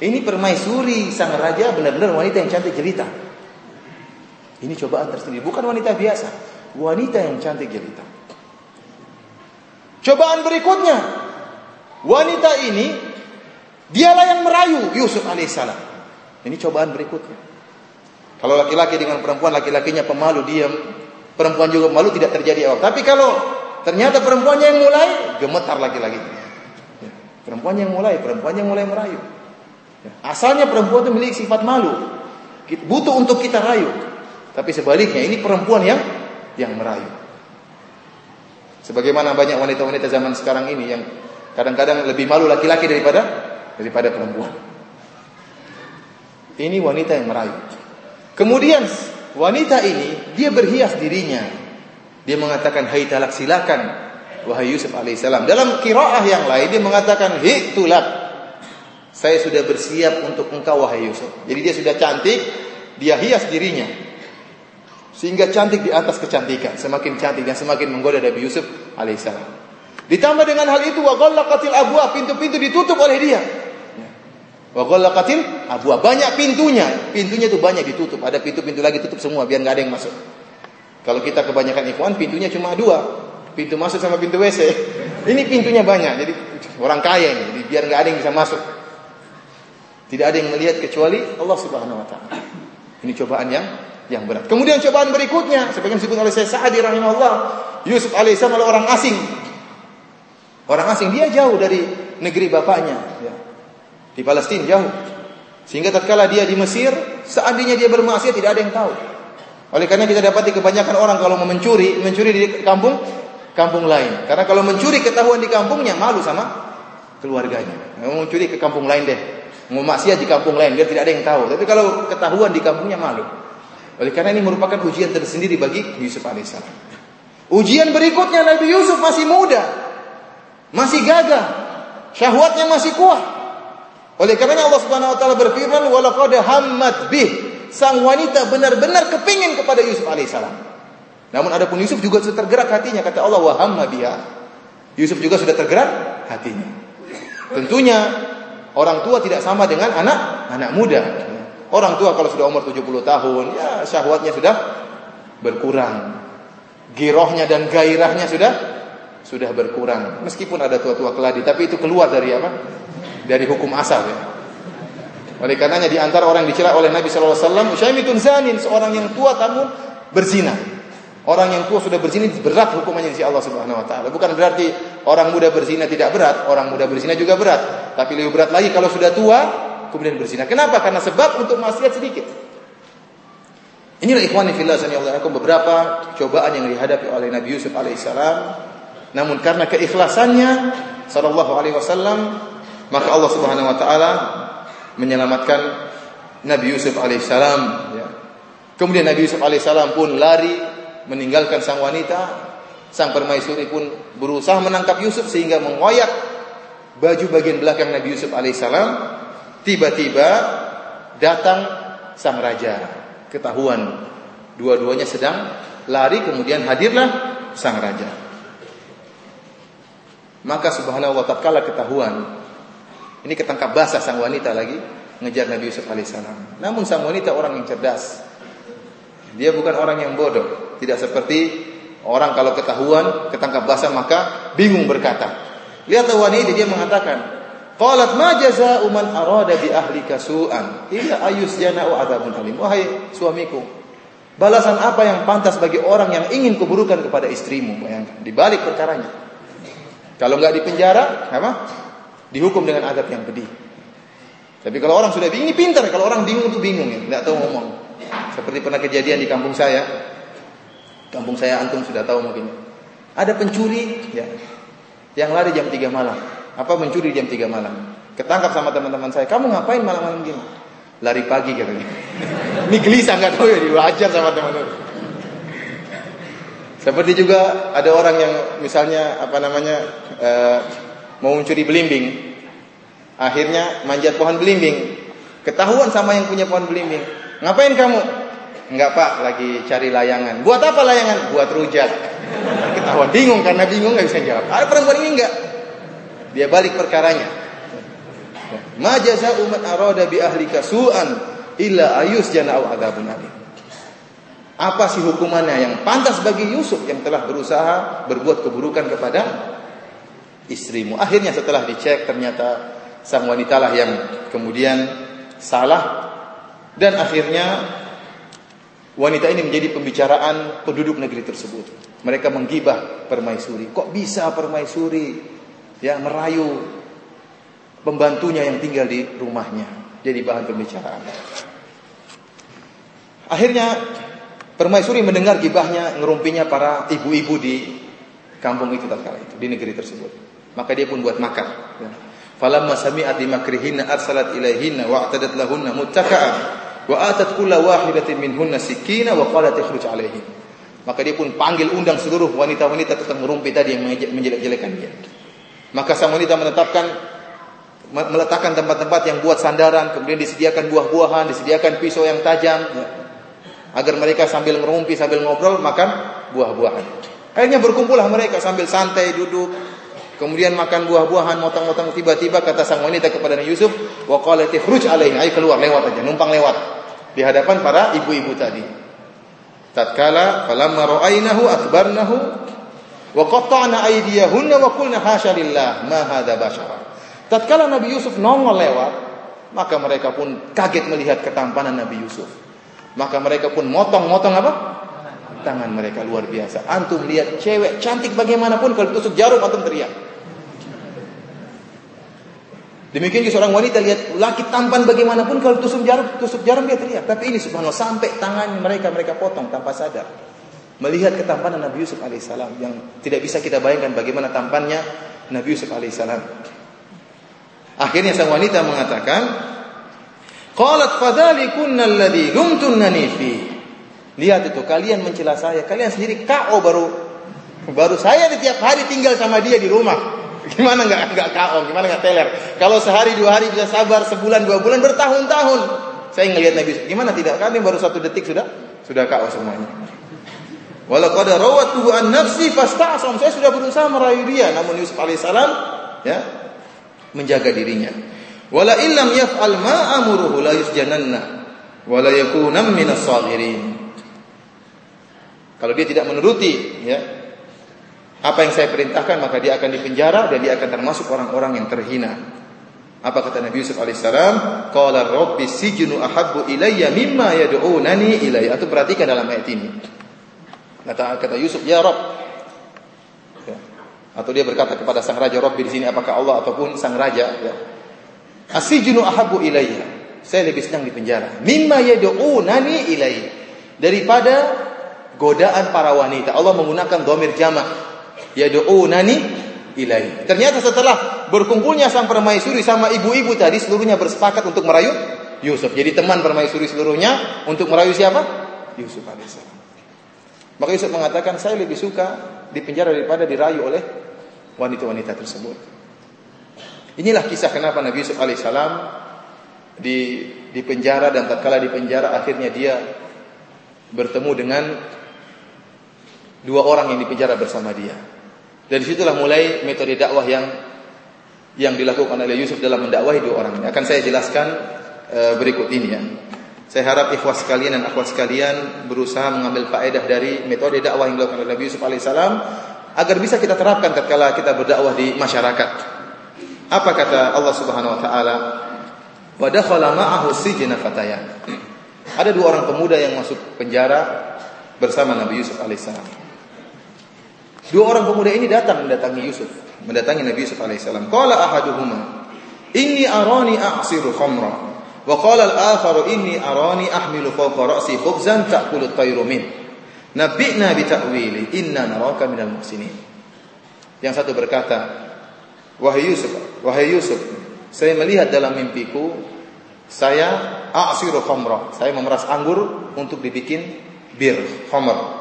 Ini permaisuri sang raja benar-benar wanita yang cantik jelita. Ini cobaan tersendiri, bukan wanita biasa, wanita yang cantik jelita. Cobaan berikutnya, wanita ini dialah yang merayu Yusuf alaihissalam. Ini cobaan berikutnya. Kalau laki-laki dengan perempuan, laki-lakinya pemalu, diam. Perempuan juga malu tidak terjadi awal. Tapi kalau ternyata perempuannya yang mulai, gemetar laki-laki. Ya. Perempuan yang mulai, perempuan yang mulai merayu. Ya. Asalnya perempuan itu memiliki sifat malu. Butuh untuk kita rayu. Tapi sebaliknya, ini perempuan yang yang merayu. Sebagaimana banyak wanita-wanita zaman sekarang ini yang kadang-kadang lebih malu laki-laki daripada daripada perempuan. Ini wanita yang merayu. Kemudian wanita ini dia berhias dirinya. Dia mengatakan hai talak silakan wahai Yusuf alaihissalam. Dalam kiraah yang lain dia mengatakan hi tulak. Saya sudah bersiap untuk engkau wahai Yusuf. Jadi dia sudah cantik, dia hias dirinya. Sehingga cantik di atas kecantikan, semakin cantik dan semakin menggoda Nabi Yusuf alaihissalam. Ditambah dengan hal itu wa ghallaqatil abwa, pintu-pintu ditutup oleh dia. Wa ghallaqatil abwa, banyak pintunya. Pintunya itu banyak ditutup, ada pintu-pintu lagi tutup semua biar nggak ada yang masuk. Kalau kita kebanyakan ikhwan pintunya cuma dua, pintu masuk sama pintu WC. Ini pintunya banyak, jadi orang kaya ini, jadi biar nggak ada yang bisa masuk. Tidak ada yang melihat kecuali Allah Subhanahu wa taala. Ini cobaan yang yang berat. Kemudian cobaan berikutnya, sebagian disebut oleh saya Sa'adi rahimahullah, Yusuf alaihissalam adalah orang asing. Orang asing dia jauh dari negeri bapaknya, ya. Di Palestina jauh. Sehingga tatkala dia di Mesir, seandainya dia bermaksiat tidak ada yang tahu. Oleh karena kita dapati kebanyakan orang kalau mau mencuri, mencuri di kampung kampung lain. Karena kalau mencuri ketahuan di kampungnya malu sama keluarganya. Mau mencuri ke kampung lain deh. Mau maksiat di kampung lain biar tidak ada yang tahu. Tapi kalau ketahuan di kampungnya malu. Oleh karena ini merupakan ujian tersendiri bagi Yusuf alaihissalam. Ujian berikutnya Nabi Yusuf masih muda, masih gagah, syahwatnya masih kuat. Oleh karena Allah Subhanahu wa taala berfirman, "Walaqad hammat bih." Sang wanita benar-benar kepingin kepada Yusuf alaihissalam. Namun adapun Yusuf juga sudah tergerak hatinya kata Allah wa hamma. Yusuf juga sudah tergerak hatinya. Tentunya orang tua tidak sama dengan anak anak muda. Orang tua kalau sudah umur 70 tahun, ya syahwatnya sudah berkurang. Girohnya dan gairahnya sudah sudah berkurang. Meskipun ada tua-tua keladi, tapi itu keluar dari apa? Dari hukum asal ya. Oleh karenanya di antara orang yang dicela oleh Nabi sallallahu alaihi wasallam, "Syaimitun zanin", seorang yang tua namun berzina. Orang yang tua sudah berzina berat hukumannya di Allah Subhanahu wa taala. Bukan berarti orang muda berzina tidak berat, orang muda berzina juga berat. Tapi lebih berat lagi kalau sudah tua kemudian berzina. Kenapa? Karena sebab untuk maksiat sedikit. Inilah ikhwani fillah sanallahu beberapa cobaan yang dihadapi oleh Nabi Yusuf alaihissalam. Namun karena keikhlasannya sallallahu alaihi wasallam maka Allah Subhanahu wa taala menyelamatkan Nabi Yusuf alaihissalam ya. Kemudian Nabi Yusuf alaihissalam pun lari meninggalkan sang wanita. Sang permaisuri pun berusaha menangkap Yusuf sehingga mengoyak baju bagian belakang Nabi Yusuf alaihissalam Tiba-tiba datang sang raja. Ketahuan dua-duanya sedang lari kemudian hadirlah sang raja. Maka subhanallah wa tatkala ketahuan ini ketangkap basah sang wanita lagi ngejar Nabi Yusuf alaihissalam. Namun sang wanita orang yang cerdas. Dia bukan orang yang bodoh, tidak seperti orang kalau ketahuan ketangkap basah maka bingung berkata. Lihatlah wanita dia mengatakan, Qalat ma jazaa'u man arada bi ahlika su'an illa ayus jana'u adzabun alim. Wahai suamiku, Balasan apa yang pantas bagi orang yang ingin keburukan kepada istrimu? Bayangkan, dibalik perkaranya. Kalau nggak di penjara, apa? Dihukum dengan adab yang pedih. Tapi kalau orang sudah bingung, ini pintar. Kalau orang bingung itu bingung ya, nggak tahu ngomong. Seperti pernah kejadian di kampung saya. Kampung saya antum sudah tahu mungkin. Ada pencuri, ya, yang lari jam 3 malam. Apa mencuri jam 3 malam? Ketangkap sama teman-teman saya. Kamu ngapain malam-malam gini? Lari pagi katanya. Ini gelisah nggak tahu ya diwajar sama teman-teman. Seperti juga ada orang yang misalnya apa namanya uh, mau mencuri belimbing, akhirnya manjat pohon belimbing, ketahuan sama yang punya pohon belimbing. Ngapain kamu? Enggak pak, lagi cari layangan. Buat apa layangan? Buat rujak. Ketahuan bingung karena bingung nggak bisa jawab. Ada perempuan ini enggak? Dia balik perkaranya. Ma jaza'u man arada bi ahlika su'an illa ayus adzabun alim. Apa sih hukumannya yang pantas bagi Yusuf yang telah berusaha berbuat keburukan kepada istrimu? Akhirnya setelah dicek ternyata sang wanita lah yang kemudian salah dan akhirnya wanita ini menjadi pembicaraan penduduk negeri tersebut. Mereka menggibah permaisuri. Kok bisa permaisuri ya merayu pembantunya yang tinggal di rumahnya? Jadi bahan pembicaraan. Akhirnya permaisuri mendengar gibahnya, ngerumpinya para ibu-ibu di kampung itu tatkala itu, di negeri tersebut. Maka dia pun buat makar. Falamma sami'at bimakrihinna arsalat ilaihinna wa'tadat lahunna muttaka'a Wa atat kulla wahidatin minhunna sikina wa qalat ikhruj alaihim. Maka dia pun panggil undang seluruh wanita-wanita tentang merumpi tadi yang menjelek-jelekan dia. Maka sang wanita menetapkan meletakkan tempat-tempat yang buat sandaran, kemudian disediakan buah-buahan, disediakan pisau yang tajam, ya. agar mereka sambil ngerumpi sambil ngobrol makan buah-buahan. Akhirnya berkumpullah mereka sambil santai duduk, kemudian makan buah-buahan, motong-motong tiba-tiba kata sang wanita kepada Nabi Yusuf, wa qalat ikhruj alaihi, ayo keluar lewat aja, numpang lewat di hadapan para ibu-ibu tadi. Tatkala falamma ra'ainahu akbarnahu wa qatta'na aydiyahunna wa qulna hasya lillah ma hadza bashara. Tatkala Nabi Yusuf nongol lewat, maka mereka pun kaget melihat ketampanan Nabi Yusuf. Maka mereka pun motong-motong apa? Tangan mereka luar biasa. Antum lihat cewek cantik bagaimanapun kalau tusuk jarum antum teriak. Demikian juga seorang wanita lihat laki tampan bagaimanapun kalau tusuk jarum, tusuk jarum dia teriak. Tapi ini subhanallah sampai tangan mereka mereka potong tanpa sadar. Melihat ketampanan Nabi Yusuf alaihissalam yang tidak bisa kita bayangkan bagaimana tampannya Nabi Yusuf alaihissalam. Akhirnya sang wanita mengatakan, "Qalat fadzalikunna alladhi lumtunnani fi." Lihat itu, kalian mencela saya, kalian sendiri KO baru baru saya di tiap hari tinggal sama dia di rumah. Gimana nggak nggak kaon? Gimana nggak teler? Kalau sehari dua hari bisa sabar, sebulan dua bulan bertahun-tahun. Saya ngelihat Nabi gimana tidak? Kami baru satu detik sudah sudah kau semuanya. Walau qad rawatuhu an nafsi fasta'sam. Saya sudah berusaha merayu dia, namun Yusuf alaihissalam ya menjaga dirinya. Wala illam yaf'al ma amuruhu la yusjananna wala yakunam minas. Kalau dia tidak menuruti ya apa yang saya perintahkan maka dia akan dipenjara dan dia akan termasuk orang-orang yang terhina. Apa kata Nabi Yusuf alaihissalam? Qala rabbi sijnu ahabbu ilayya mimma yad'unani ilayya. Atau perhatikan dalam ayat ini. Kata kata Yusuf, "Ya Rabb." Ya. Atau dia berkata kepada sang raja Rabbi di sini apakah Allah ataupun sang raja ya. Asijnu ahabbu ilayya. Saya lebih senang di penjara. Mimma yad'unani ilayya. Daripada godaan para wanita. Allah menggunakan domir jamak yad'unani ilai. Ternyata setelah berkumpulnya sang permaisuri sama ibu-ibu tadi seluruhnya bersepakat untuk merayu Yusuf. Jadi teman permaisuri seluruhnya untuk merayu siapa? Yusuf alaihissalam. Maka Yusuf mengatakan saya lebih suka dipenjara daripada dirayu oleh wanita-wanita tersebut. Inilah kisah kenapa Nabi Yusuf alaihissalam di di penjara dan tatkala di penjara akhirnya dia bertemu dengan dua orang yang dipenjara bersama dia. Dari situlah mulai metode dakwah yang yang dilakukan oleh Yusuf dalam mendakwahi dua orang ini. Akan saya jelaskan e, berikut ini ya. Saya harap ikhwas sekalian dan akhwat sekalian berusaha mengambil faedah dari metode dakwah yang dilakukan oleh Nabi Yusuf alaihissalam agar bisa kita terapkan tatkala kita berdakwah di masyarakat. Apa kata Allah Subhanahu wa taala? Wa dakhala ma'ahu. Ada dua orang pemuda yang masuk penjara bersama Nabi Yusuf alaihissalam. Dua orang pemuda ini datang mendatangi Yusuf, mendatangi Nabi Yusuf alaihissalam. Qala ahaduhuma, "Inni arani a'siru khamra." Wa qala al-akhar, "Inni arani ahmilu fawqa ra'si khubzan ta'kulu at-tayru min." Nabi'na bi ta'wili, "Inna naraka minal muhsinin." Yang satu berkata, "Wahai Yusuf, wahai Yusuf, saya melihat dalam mimpiku saya a'siru khamra. Saya memeras anggur untuk dibikin bir, khamr.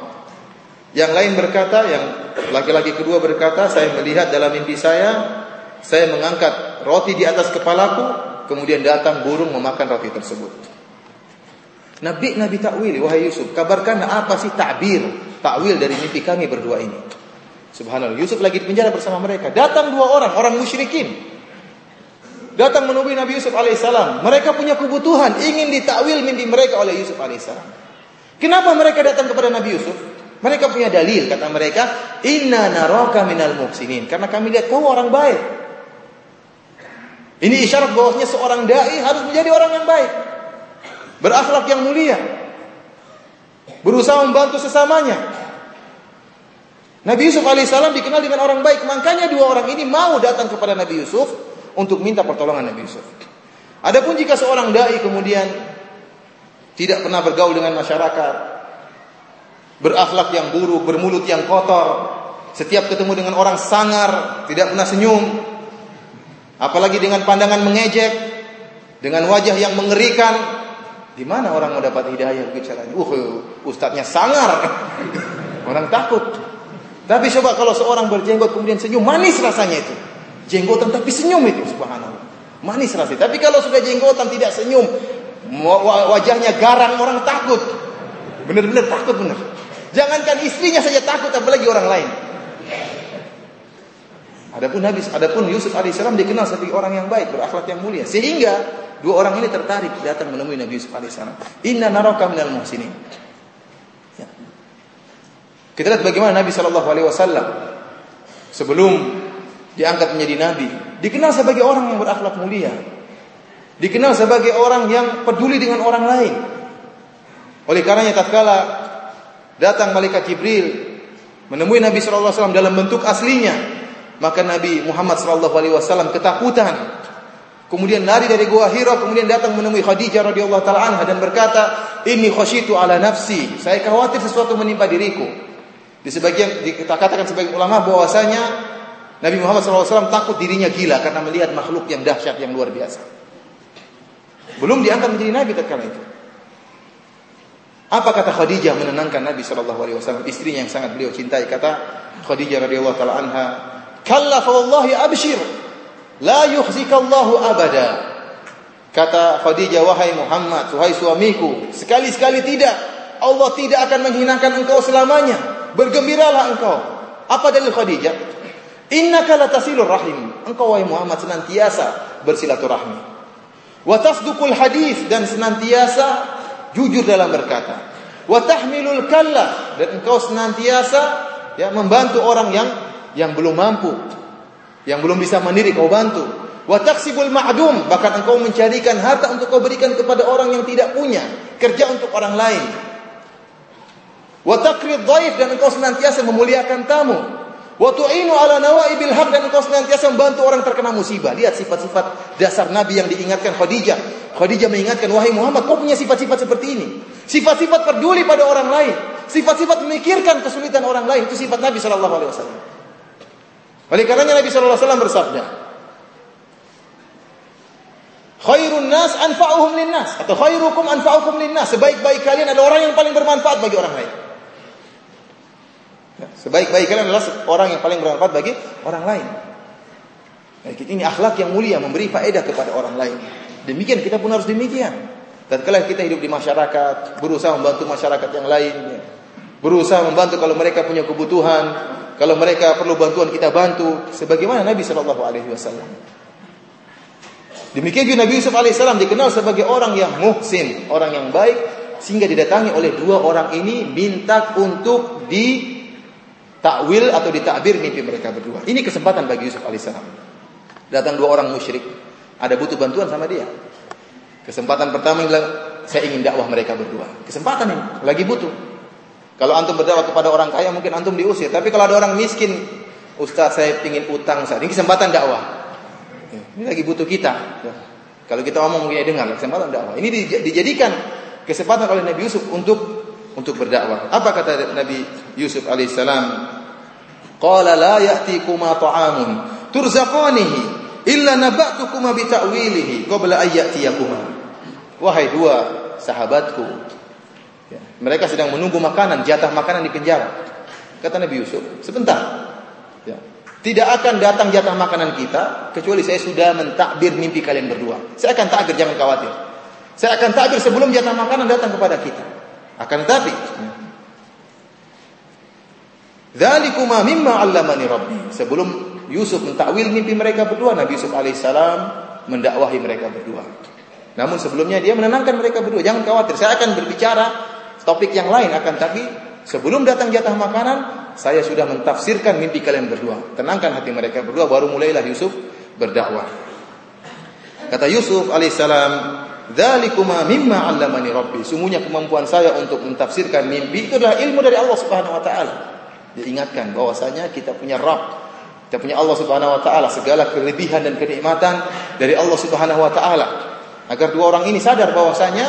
Yang lain berkata, yang laki-laki kedua berkata, saya melihat dalam mimpi saya, saya mengangkat roti di atas kepalaku, kemudian datang burung memakan roti tersebut. Nabi Nabi takwil, wahai Yusuf, kabarkan apa sih takbir, takwil dari mimpi kami berdua ini. Subhanallah, Yusuf lagi di penjara bersama mereka. Datang dua orang, orang musyrikin. Datang menemui Nabi Yusuf alaihissalam. Mereka punya kebutuhan, ingin ditakwil mimpi mereka oleh Yusuf alaihissalam. Kenapa mereka datang kepada Nabi Yusuf? Mereka punya dalil kata mereka, "Inna naraka minal muhsinin." Karena kami lihat kau orang baik. Ini isyarat bahwasanya seorang dai harus menjadi orang yang baik. Berakhlak yang mulia. Berusaha membantu sesamanya. Nabi Yusuf alaihissalam dikenal dengan orang baik, makanya dua orang ini mau datang kepada Nabi Yusuf untuk minta pertolongan Nabi Yusuf. Adapun jika seorang dai kemudian tidak pernah bergaul dengan masyarakat, berakhlak yang buruk, bermulut yang kotor, setiap ketemu dengan orang sangar, tidak pernah senyum, apalagi dengan pandangan mengejek, dengan wajah yang mengerikan, di mana orang mau dapat hidayah bicaranya? Uh, ustadznya sangar, orang takut. Tapi coba kalau seorang berjenggot kemudian senyum, manis rasanya itu. Jenggotan tapi senyum itu, subhanallah. Manis rasanya. Tapi kalau sudah jenggotan tidak senyum, wajahnya garang, orang takut. Benar-benar takut benar. Jangankan istrinya saja takut apalagi orang lain. Adapun Nabi, adapun Yusuf alaihissalam dikenal sebagai orang yang baik, berakhlak yang mulia. Sehingga dua orang ini tertarik datang menemui Nabi Yusuf alaihissalam. Inna naraka minal muhsinin. Ya. Kita lihat bagaimana Nabi Shallallahu Alaihi Wasallam sebelum diangkat menjadi Nabi, dikenal sebagai orang yang berakhlak mulia, dikenal sebagai orang yang peduli dengan orang lain. Oleh karenanya tatkala datang malaikat Jibril menemui Nabi sallallahu alaihi wasallam dalam bentuk aslinya, maka Nabi Muhammad sallallahu alaihi wasallam ketakutan. Kemudian lari dari gua Hira, kemudian datang menemui Khadijah radhiyallahu taala anha dan berkata, "Inni khasyitu ala nafsi." Saya khawatir sesuatu menimpa diriku. Di sebagian kita katakan sebagian ulama bahwasanya Nabi Muhammad SAW takut dirinya gila karena melihat makhluk yang dahsyat yang luar biasa. Belum diangkat menjadi nabi tatkala itu. Apa kata Khadijah menenangkan Nabi Shallallahu Alaihi Wasallam? Istrinya yang sangat beliau cintai. Kata Khadijah radhiyallahu taala anha kalla abshir la yukhzikallahu abada. Kata Khadijah wahai Muhammad wahai suamiku sekali-sekali tidak. Allah tidak akan menghinakan engkau selamanya. Bergembiralah engkau. Apa dalil Khadijah? Innaka latasilur rahim. Engkau wahai Muhammad senantiasa bersilaturahmi. Wa tasduqul hadis dan senantiasa jujur dalam berkata. Wa tahmilul kalla dan engkau senantiasa ya membantu orang yang yang belum mampu, yang belum bisa mandiri kau bantu. Wa taksibul ma'dum bahkan engkau mencarikan harta untuk kau berikan kepada orang yang tidak punya, kerja untuk orang lain. Wa taqrid dhaif dan engkau senantiasa memuliakan tamu. Wa tu'inu ala nawaibil haq dan engkau senantiasa membantu orang terkena musibah. Lihat sifat-sifat dasar Nabi yang diingatkan Khadijah. Khadijah mengingatkan, wahai Muhammad, kau punya sifat-sifat seperti ini. Sifat-sifat peduli pada orang lain. Sifat-sifat memikirkan kesulitan orang lain. Itu sifat Nabi Shallallahu Alaihi Wasallam. Oleh karenanya Nabi Shallallahu Alaihi Wasallam bersabda, Khairun nas anfa'uhum linnas atau khairukum anfa'ukum linnas. Sebaik-baik kalian adalah orang yang paling bermanfaat bagi orang lain. Sebaik-baik kalian adalah orang yang paling bermanfaat bagi orang lain. Ini akhlak yang mulia memberi faedah kepada orang lain. Demikian kita pun harus demikian. Tatkala kita hidup di masyarakat, berusaha membantu masyarakat yang lain, ya. berusaha membantu kalau mereka punya kebutuhan, kalau mereka perlu bantuan kita bantu, sebagaimana Nabi Shallallahu Alaihi Wasallam. Demikian juga Nabi Yusuf alaihissalam dikenal sebagai orang yang muhsin, orang yang baik, sehingga didatangi oleh dua orang ini minta untuk di takwil atau ditakbir mimpi mereka berdua. Ini kesempatan bagi Yusuf alaihissalam. Datang dua orang musyrik, ada butuh bantuan sama dia. Kesempatan pertama bilang, saya ingin dakwah mereka berdua. Kesempatan ini, lagi butuh. Kalau antum berdakwah kepada orang kaya mungkin antum diusir, tapi kalau ada orang miskin, Ustaz saya ingin utang saat ini kesempatan dakwah. Ini lagi butuh kita. Kalau kita ngomong mungkin dengar kesempatan dakwah. Ini dijadikan kesempatan oleh Nabi Yusuf untuk untuk berdakwah. Apa kata Nabi Yusuf alaihissalam? Qala la ya'tikuma ta'amun turzaqanihi illa naba'tukuma bi ta'wilihi qabla an ya'tiyakuma. Wahai dua sahabatku, ya, mereka sedang menunggu makanan, jatah makanan di penjara. Kata Nabi Yusuf, sebentar. Ya, tidak akan datang jatah makanan kita kecuali saya sudah mentakbir mimpi kalian berdua. Saya akan takbir, jangan khawatir. Saya akan takbir sebelum jatah makanan datang kepada kita. Akan tetapi, Dzalikuma mimma 'allamani rabbi. Sebelum Yusuf mentakwil mimpi mereka berdua, Nabi Yusuf alaihissalam mendakwahi mereka berdua. Namun sebelumnya dia menenangkan mereka berdua, jangan khawatir, saya akan berbicara topik yang lain akan tapi sebelum datang jatah makanan, saya sudah mentafsirkan mimpi kalian berdua. Tenangkan hati mereka berdua baru mulailah Yusuf berdakwah. Kata Yusuf alaihissalam, "Dzalikuma mimma 'allamani rabbi." Sungguhnya kemampuan saya untuk mentafsirkan mimpi itu adalah ilmu dari Allah Subhanahu wa taala. Diingatkan bahwasanya kita punya Rabb, kita punya Allah Subhanahu wa taala, segala kelebihan dan kenikmatan dari Allah Subhanahu wa taala. Agar dua orang ini sadar bahwasanya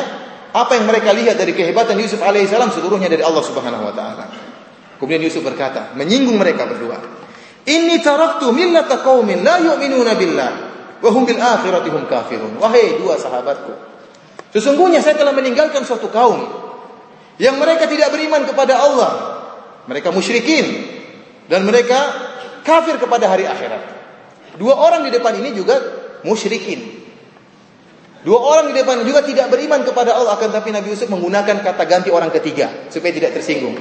apa yang mereka lihat dari kehebatan Yusuf alaihissalam seluruhnya dari Allah Subhanahu wa taala. Kemudian Yusuf berkata, menyinggung mereka berdua. Inni taraktu millata qaumin la yu'minuna billah wa hum bil akhirati hum kafirun. Wahai dua sahabatku, sesungguhnya saya telah meninggalkan suatu kaum yang mereka tidak beriman kepada Allah mereka musyrikin dan mereka kafir kepada hari akhirat. Dua orang di depan ini juga musyrikin. Dua orang di depan juga tidak beriman kepada Allah akan tapi Nabi Yusuf menggunakan kata ganti orang ketiga supaya tidak tersinggung.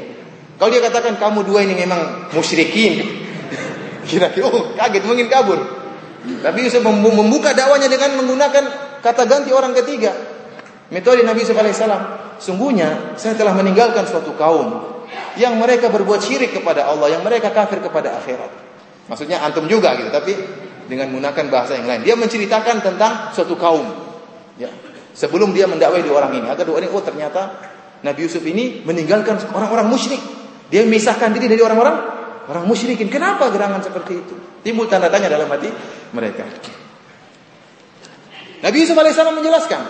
Kalau dia katakan kamu dua ini memang musyrikin, kira-kira oh kaget mungkin kabur. Tapi Yusuf membuka dakwanya dengan menggunakan kata ganti orang ketiga. Metode Nabi alaihissalam. Sungguhnya saya telah meninggalkan suatu kaum yang mereka berbuat syirik kepada Allah, yang mereka kafir kepada akhirat. Maksudnya antum juga gitu, tapi dengan menggunakan bahasa yang lain. Dia menceritakan tentang suatu kaum. Ya. Sebelum dia mendakwai dua orang ini, agar dua orang ini oh ternyata Nabi Yusuf ini meninggalkan orang-orang musyrik. Dia memisahkan diri dari orang-orang orang musyrikin. Kenapa gerangan seperti itu? Timbul tanda tanya dalam hati mereka. Nabi Yusuf alaihissalam menjelaskan,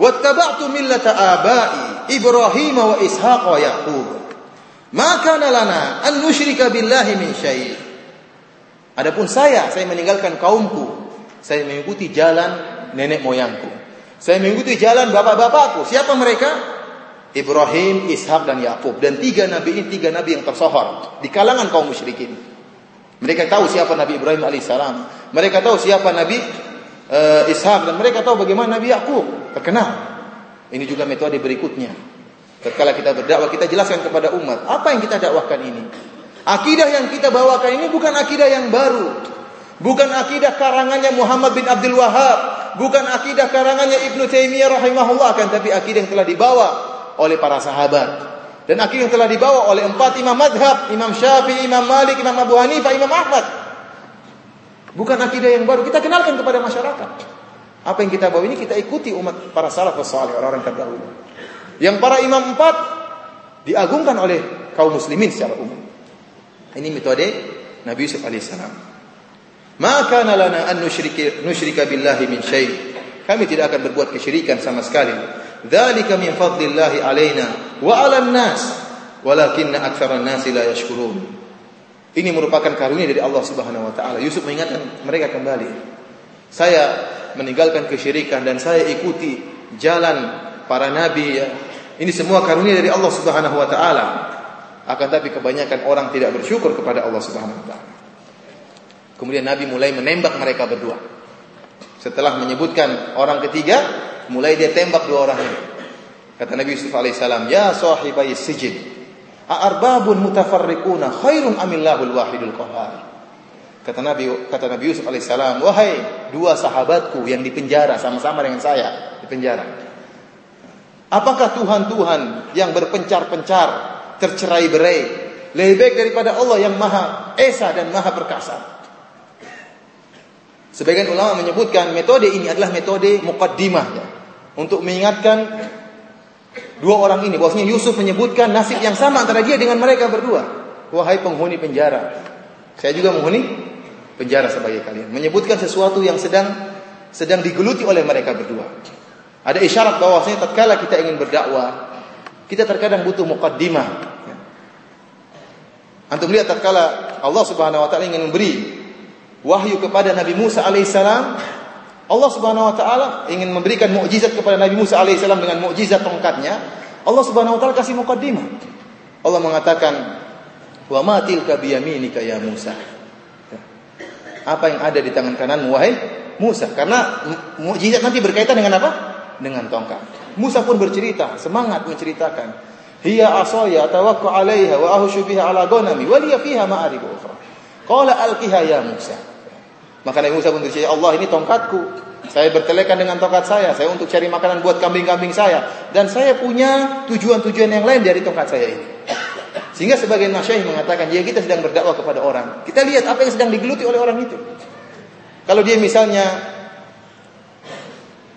"Wattaba'tu millata abai Ibrahim wa Ishaq wa Yaqub." Maka lana an nusyrika billahi min syai'. Adapun saya, saya meninggalkan kaumku. Saya mengikuti jalan nenek moyangku. Saya mengikuti jalan bapak-bapakku. Siapa mereka? Ibrahim, Ishak dan Yakub dan tiga nabi ini tiga nabi yang tersohor di kalangan kaum musyrikin. Mereka tahu siapa Nabi Ibrahim alaihissalam. Mereka tahu siapa Nabi uh, Ishak dan mereka tahu bagaimana Nabi Yakub terkenal. Ini juga metode berikutnya. Tatkala kita berdakwah kita jelaskan kepada umat apa yang kita dakwahkan ini. Akidah yang kita bawakan ini bukan akidah yang baru. Bukan akidah karangannya Muhammad bin Abdul Wahab, bukan akidah karangannya Ibnu Taimiyah rahimahullah kan tapi akidah yang telah dibawa oleh para sahabat. Dan akidah yang telah dibawa oleh empat imam madhab, Imam Syafi'i, Imam Malik, Imam Abu Hanifah, Imam Ahmad. Bukan akidah yang baru, kita kenalkan kepada masyarakat. Apa yang kita bawa ini kita ikuti umat para salafus salih, orang-orang terdahulu. Yang para imam empat diagungkan oleh kaum muslimin secara umum. Ini metode Nabi Yusuf alaihissalam. Maka lana an nusyrika, nusyrika billahi min syai. Kami tidak akan berbuat kesyirikan sama sekali. Dzalika min fadlillahi alaina wa 'alan nas, walakinna aktsaran nasi la yashkurun. Ini merupakan karunia dari Allah Subhanahu wa taala. Yusuf mengingatkan mereka kembali. Saya meninggalkan kesyirikan dan saya ikuti jalan para nabi ini semua karunia dari Allah Subhanahu wa taala. Akan tapi kebanyakan orang tidak bersyukur kepada Allah Subhanahu wa taala. Kemudian Nabi mulai menembak mereka berdua. Setelah menyebutkan orang ketiga, mulai dia tembak dua orang ini. Kata Nabi Yusuf alaihissalam, "Ya sahibai sijin, a'arbabun mutafarriquna khairun amillahul wahidul qahhar." Kata Nabi kata Nabi Yusuf alaihissalam, "Wahai dua sahabatku yang dipenjara sama-sama dengan saya di penjara. Apakah Tuhan-Tuhan yang berpencar-pencar, tercerai-berai, lebih baik daripada Allah yang Maha Esa dan Maha Perkasa? Sebagian ulama menyebutkan metode ini adalah metode mukaddimah ya, untuk mengingatkan Dua orang ini, bahwasanya Yusuf menyebutkan nasib yang sama antara dia dengan mereka berdua. Wahai penghuni penjara, saya juga menghuni penjara sebagai kalian. Menyebutkan sesuatu yang sedang sedang digeluti oleh mereka berdua. Ada isyarat bahwasanya tatkala kita ingin berdakwah, kita terkadang butuh mukaddimah. Antum lihat tatkala Allah Subhanahu wa taala ingin memberi wahyu kepada Nabi Musa alaihissalam, Allah Subhanahu wa taala ingin memberikan mukjizat kepada Nabi Musa alaihissalam dengan mukjizat tongkatnya, Allah Subhanahu wa taala kasih mukaddimah. Allah mengatakan, "Wa ma tilka biyaminika ya Musa." Apa yang ada di tangan kananmu wahai Musa? Karena mukjizat nanti berkaitan dengan apa? Dengan tongkat. Musa pun bercerita, semangat menceritakan. Hiya asaya tawakku 'alaiha wa ahushu biha 'ala ghanami wa liya fiha ma'arib ukhra. Qala alqiha ya Musa. Maka Nabi Musa pun berkata, Allah ini tongkatku. Saya bertelekan dengan tongkat saya. Saya untuk cari makanan buat kambing-kambing saya. Dan saya punya tujuan-tujuan yang lain dari tongkat saya ini. Sehingga sebagian masyayikh mengatakan, ya kita sedang berdakwah kepada orang. Kita lihat apa yang sedang digeluti oleh orang itu. Kalau dia misalnya,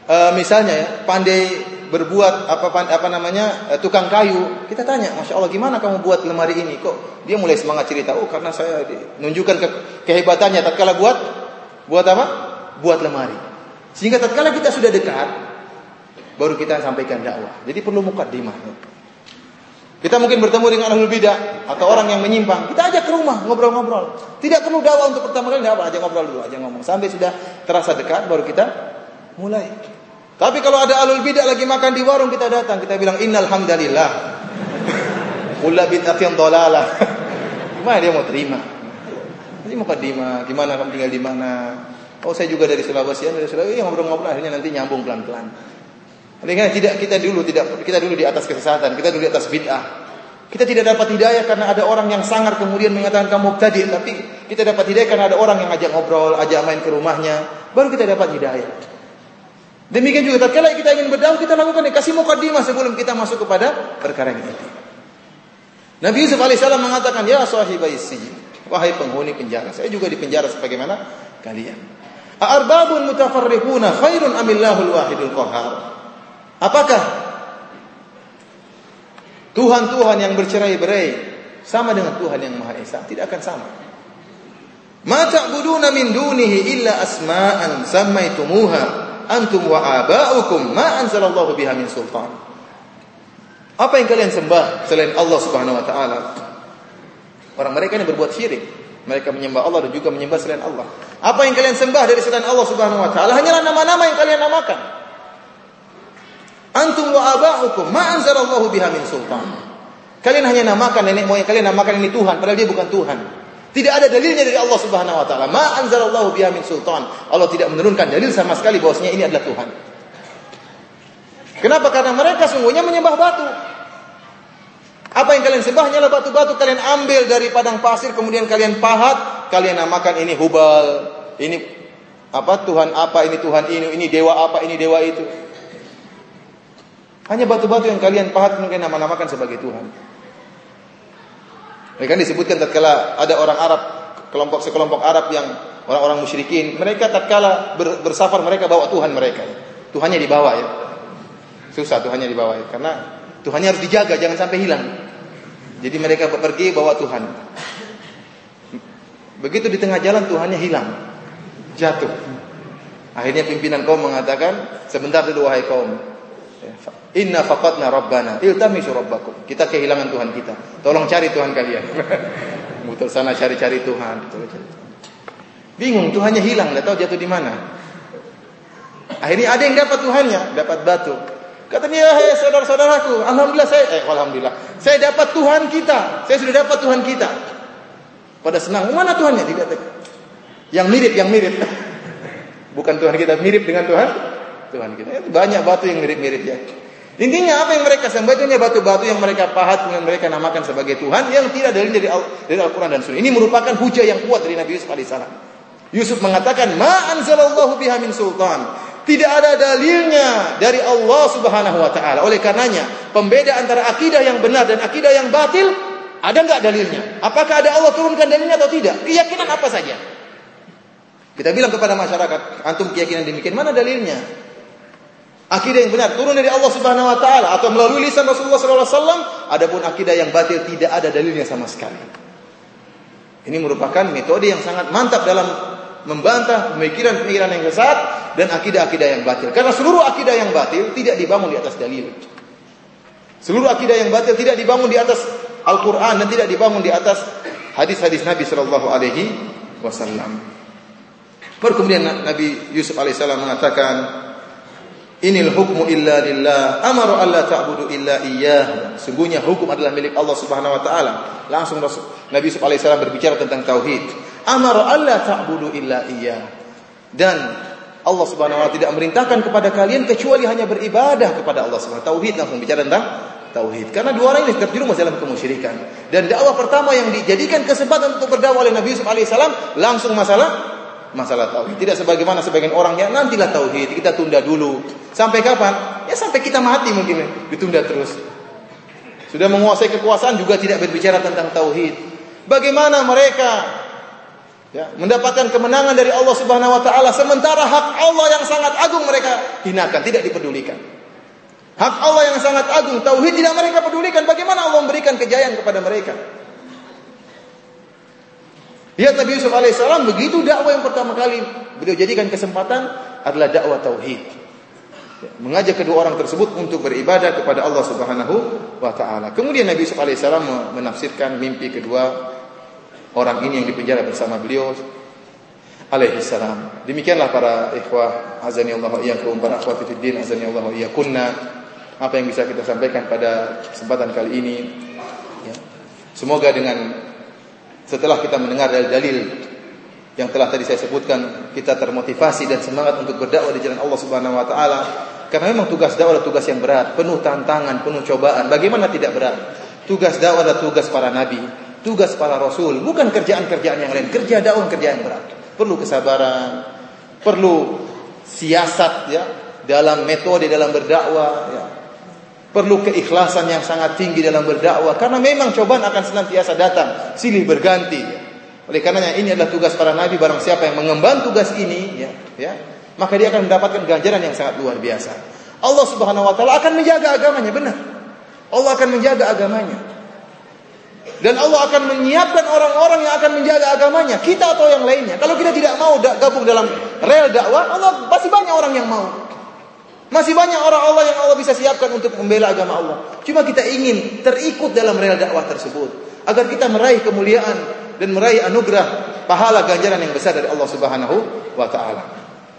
uh, misalnya ya, pandai berbuat apa apa namanya uh, tukang kayu, kita tanya, masya Allah gimana kamu buat lemari ini? Kok dia mulai semangat cerita? Oh karena saya menunjukkan ke, kehebatannya. Tatkala buat Buat apa? Buat lemari. Sehingga tatkala kita sudah dekat, baru kita sampaikan dakwah. Jadi perlu mukaddimah. Kita mungkin bertemu dengan ahlul bidah atau orang yang menyimpang. Kita ajak ke rumah ngobrol-ngobrol. Tidak perlu dakwah untuk pertama kali dakwah, aja ngobrol dulu, aja ngomong. Sampai sudah terasa dekat baru kita mulai. Tapi kalau ada ahlul bidah lagi makan di warung kita datang, kita bilang innal hamdalillah. Kullu bid'atin dhalalah. Gimana dia mau terima? Ini mukadimah, gimana kamu tinggal di mana? Oh saya juga dari Sulawesi, dari Sulawesi, iya, ngobrol-ngobrol akhirnya nanti nyambung pelan-pelan. Artinya tidak kita dulu tidak kita dulu di atas kesesatan, kita dulu di atas bid'ah. Kita tidak dapat hidayah karena ada orang yang sangar kemudian mengatakan kamu tadi, tapi kita dapat hidayah karena ada orang yang ajak ngobrol, ajak main ke rumahnya, baru kita dapat hidayah. Demikian juga tatkala kita ingin berdakwah kita lakukan kasih mukadimah sebelum kita masuk kepada perkara yang inti. Nabi Yusuf alaihissalam mengatakan, "Ya sahibai sijin, Wahai penghuni penjara, saya juga di penjara sebagaimana kalian. Arbabun mutafarriquna khairun amillahul wahidul qahar. Apakah Tuhan-Tuhan yang bercerai-berai sama dengan Tuhan yang Maha Esa? Tidak akan sama. Ma ta'buduna min dunihi illa asma'an sammaitumuha antum wa aba'ukum ma anzalallahu biha min sultan. Apa yang kalian sembah selain Allah Subhanahu wa taala? Orang mereka ini berbuat syirik. Mereka menyembah Allah dan juga menyembah selain Allah. Apa yang kalian sembah dari selain Allah Subhanahu wa taala hanyalah nama-nama yang kalian namakan. Antum wa aba'ukum ma anzalallahu biha min sultan. Kalian hanya namakan nenek moyang kalian namakan ini Tuhan padahal dia bukan Tuhan. Tidak ada dalilnya dari Allah Subhanahu wa taala. Ma anzalallahu biha min sultan. Allah tidak menurunkan dalil sama sekali bahwasanya ini adalah Tuhan. Kenapa? Karena mereka sungguhnya menyembah batu. Apa yang kalian sembah hanyalah batu-batu kalian ambil dari padang pasir kemudian kalian pahat, kalian namakan ini hubal, ini apa Tuhan apa, ini Tuhan ini, ini dewa apa, ini dewa itu. Hanya batu-batu yang kalian pahat kemudian nama-namakan sebagai Tuhan. Mereka disebutkan tatkala ada orang Arab, kelompok sekelompok Arab yang orang-orang musyrikin, mereka tatkala ber, bersafar mereka bawa Tuhan mereka. Tuhannya dibawa ya. Susah Tuhannya dibawa ya karena Tuhannya harus dijaga jangan sampai hilang. Jadi mereka pergi bawa Tuhan. Begitu di tengah jalan Tuhannya hilang. Jatuh. Akhirnya pimpinan kaum mengatakan, sebentar dulu wahai kaum. Inna faqatna rabbana iltamisu rabbakum. Kita kehilangan Tuhan kita. Tolong cari Tuhan kalian. Muter sana cari-cari Tuhan. Bingung Tuhannya hilang, enggak tahu jatuh di mana. Akhirnya ada yang dapat Tuhannya, dapat batu. Katanya, hei saudara-saudaraku, alhamdulillah saya, eh alhamdulillah, saya dapat Tuhan kita, saya sudah dapat Tuhan kita. Pada senang, mana Tuhannya? Tidak Yang mirip, yang mirip. Bukan Tuhan kita mirip dengan Tuhan, Tuhan kita. Banyak batu yang mirip-mirip ya. Intinya apa yang mereka sembah batu-batu yang mereka pahat kemudian mereka namakan sebagai Tuhan yang tidak dalil dari dari Al-Qur'an dan Sunnah. Ini merupakan hujah yang kuat dari Nabi Yusuf alaihissalam. Yusuf mengatakan, "Ma anzalallahu biha sultan." Tidak ada dalilnya dari Allah Subhanahu wa taala. Oleh karenanya, pembeda antara akidah yang benar dan akidah yang batil ada nggak dalilnya? Apakah ada Allah turunkan dalilnya atau tidak? Keyakinan apa saja? Kita bilang kepada masyarakat, antum keyakinan demikian, mana dalilnya? Akidah yang benar turun dari Allah Subhanahu wa taala atau melalui lisan Rasulullah sallallahu alaihi wasallam, adapun akidah yang batil tidak ada dalilnya sama sekali. Ini merupakan metode yang sangat mantap dalam membantah pemikiran-pemikiran yang sesat dan akidah-akidah yang batil. Karena seluruh akidah yang batil tidak dibangun di atas dalil. Seluruh akidah yang batil tidak dibangun di atas Al-Qur'an dan tidak dibangun di atas hadis-hadis Nabi sallallahu alaihi wasallam. Kemudian Nabi Yusuf alaihissalam mengatakan, Inil hukmu illa lillah. Amaru alla ta'budu illa iyyah. Sungguhnya hukum adalah milik Allah Subhanahu wa taala. Langsung Nabi Yusuf alaihissalam berbicara tentang tauhid. Amaru alla ta'budu illa iyyah. Dan Allah Subhanahu wa taala tidak memerintahkan kepada kalian kecuali hanya beribadah kepada Allah Subhanahu. Tauhid langsung bicara tentang tauhid. Karena dua orang ini terjerumus dalam kemusyrikan. Dan dakwah pertama yang dijadikan kesempatan untuk berdakwah oleh Nabi Yusuf alaihissalam langsung masalah masalah tauhid. Tidak sebagaimana sebagian orang yang nantilah tauhid, kita tunda dulu. Sampai kapan? Ya sampai kita mati mungkin ditunda terus. Sudah menguasai kekuasaan juga tidak berbicara tentang tauhid. Bagaimana mereka ya, mendapatkan kemenangan dari Allah Subhanahu wa taala sementara hak Allah yang sangat agung mereka hinakan, tidak dipedulikan. Hak Allah yang sangat agung, tauhid tidak mereka pedulikan. Bagaimana Allah memberikan kejayaan kepada mereka? Lihat Nabi Yusuf alaihissalam begitu dakwah yang pertama kali beliau jadikan kesempatan adalah dakwah tauhid. Ya, mengajak kedua orang tersebut untuk beribadah kepada Allah Subhanahu wa taala. Kemudian Nabi Yusuf alaihissalam menafsirkan mimpi kedua orang ini yang dipenjara bersama beliau alaihissalam. Demikianlah para ikhwah azani Allah wa iyyakum para akhwati fid din azani Allah wa iyyakunna. Apa yang bisa kita sampaikan pada kesempatan kali ini ya. Semoga dengan setelah kita mendengar dari dalil yang telah tadi saya sebutkan, kita termotivasi dan semangat untuk berdakwah di jalan Allah Subhanahu wa taala. Karena memang tugas dakwah adalah tugas yang berat, penuh tantangan, penuh cobaan. Bagaimana tidak berat? Tugas dakwah adalah tugas para nabi, tugas para rasul, bukan kerjaan-kerjaan yang lain. Kerja dakwah kerjaan yang berat. Perlu kesabaran, perlu siasat ya dalam metode dalam berdakwah ya. Perlu keikhlasan yang sangat tinggi dalam berdakwah karena memang cobaan akan senantiasa datang, silih berganti. Oleh karenanya ini adalah tugas para nabi barang siapa yang mengemban tugas ini ya, ya, maka dia akan mendapatkan ganjaran yang sangat luar biasa. Allah Subhanahu wa taala akan menjaga agamanya, benar. Allah akan menjaga agamanya. Dan Allah akan menyiapkan orang-orang yang akan menjaga agamanya, kita atau yang lainnya. Kalau kita tidak mau gabung dalam rel dakwah, Allah pasti banyak orang yang mau. Masih banyak orang Allah yang Allah bisa siapkan untuk membela agama Allah. Cuma kita ingin terikut dalam rel dakwah tersebut agar kita meraih kemuliaan dan meraih anugerah pahala ganjaran yang besar dari Allah Subhanahu wa taala.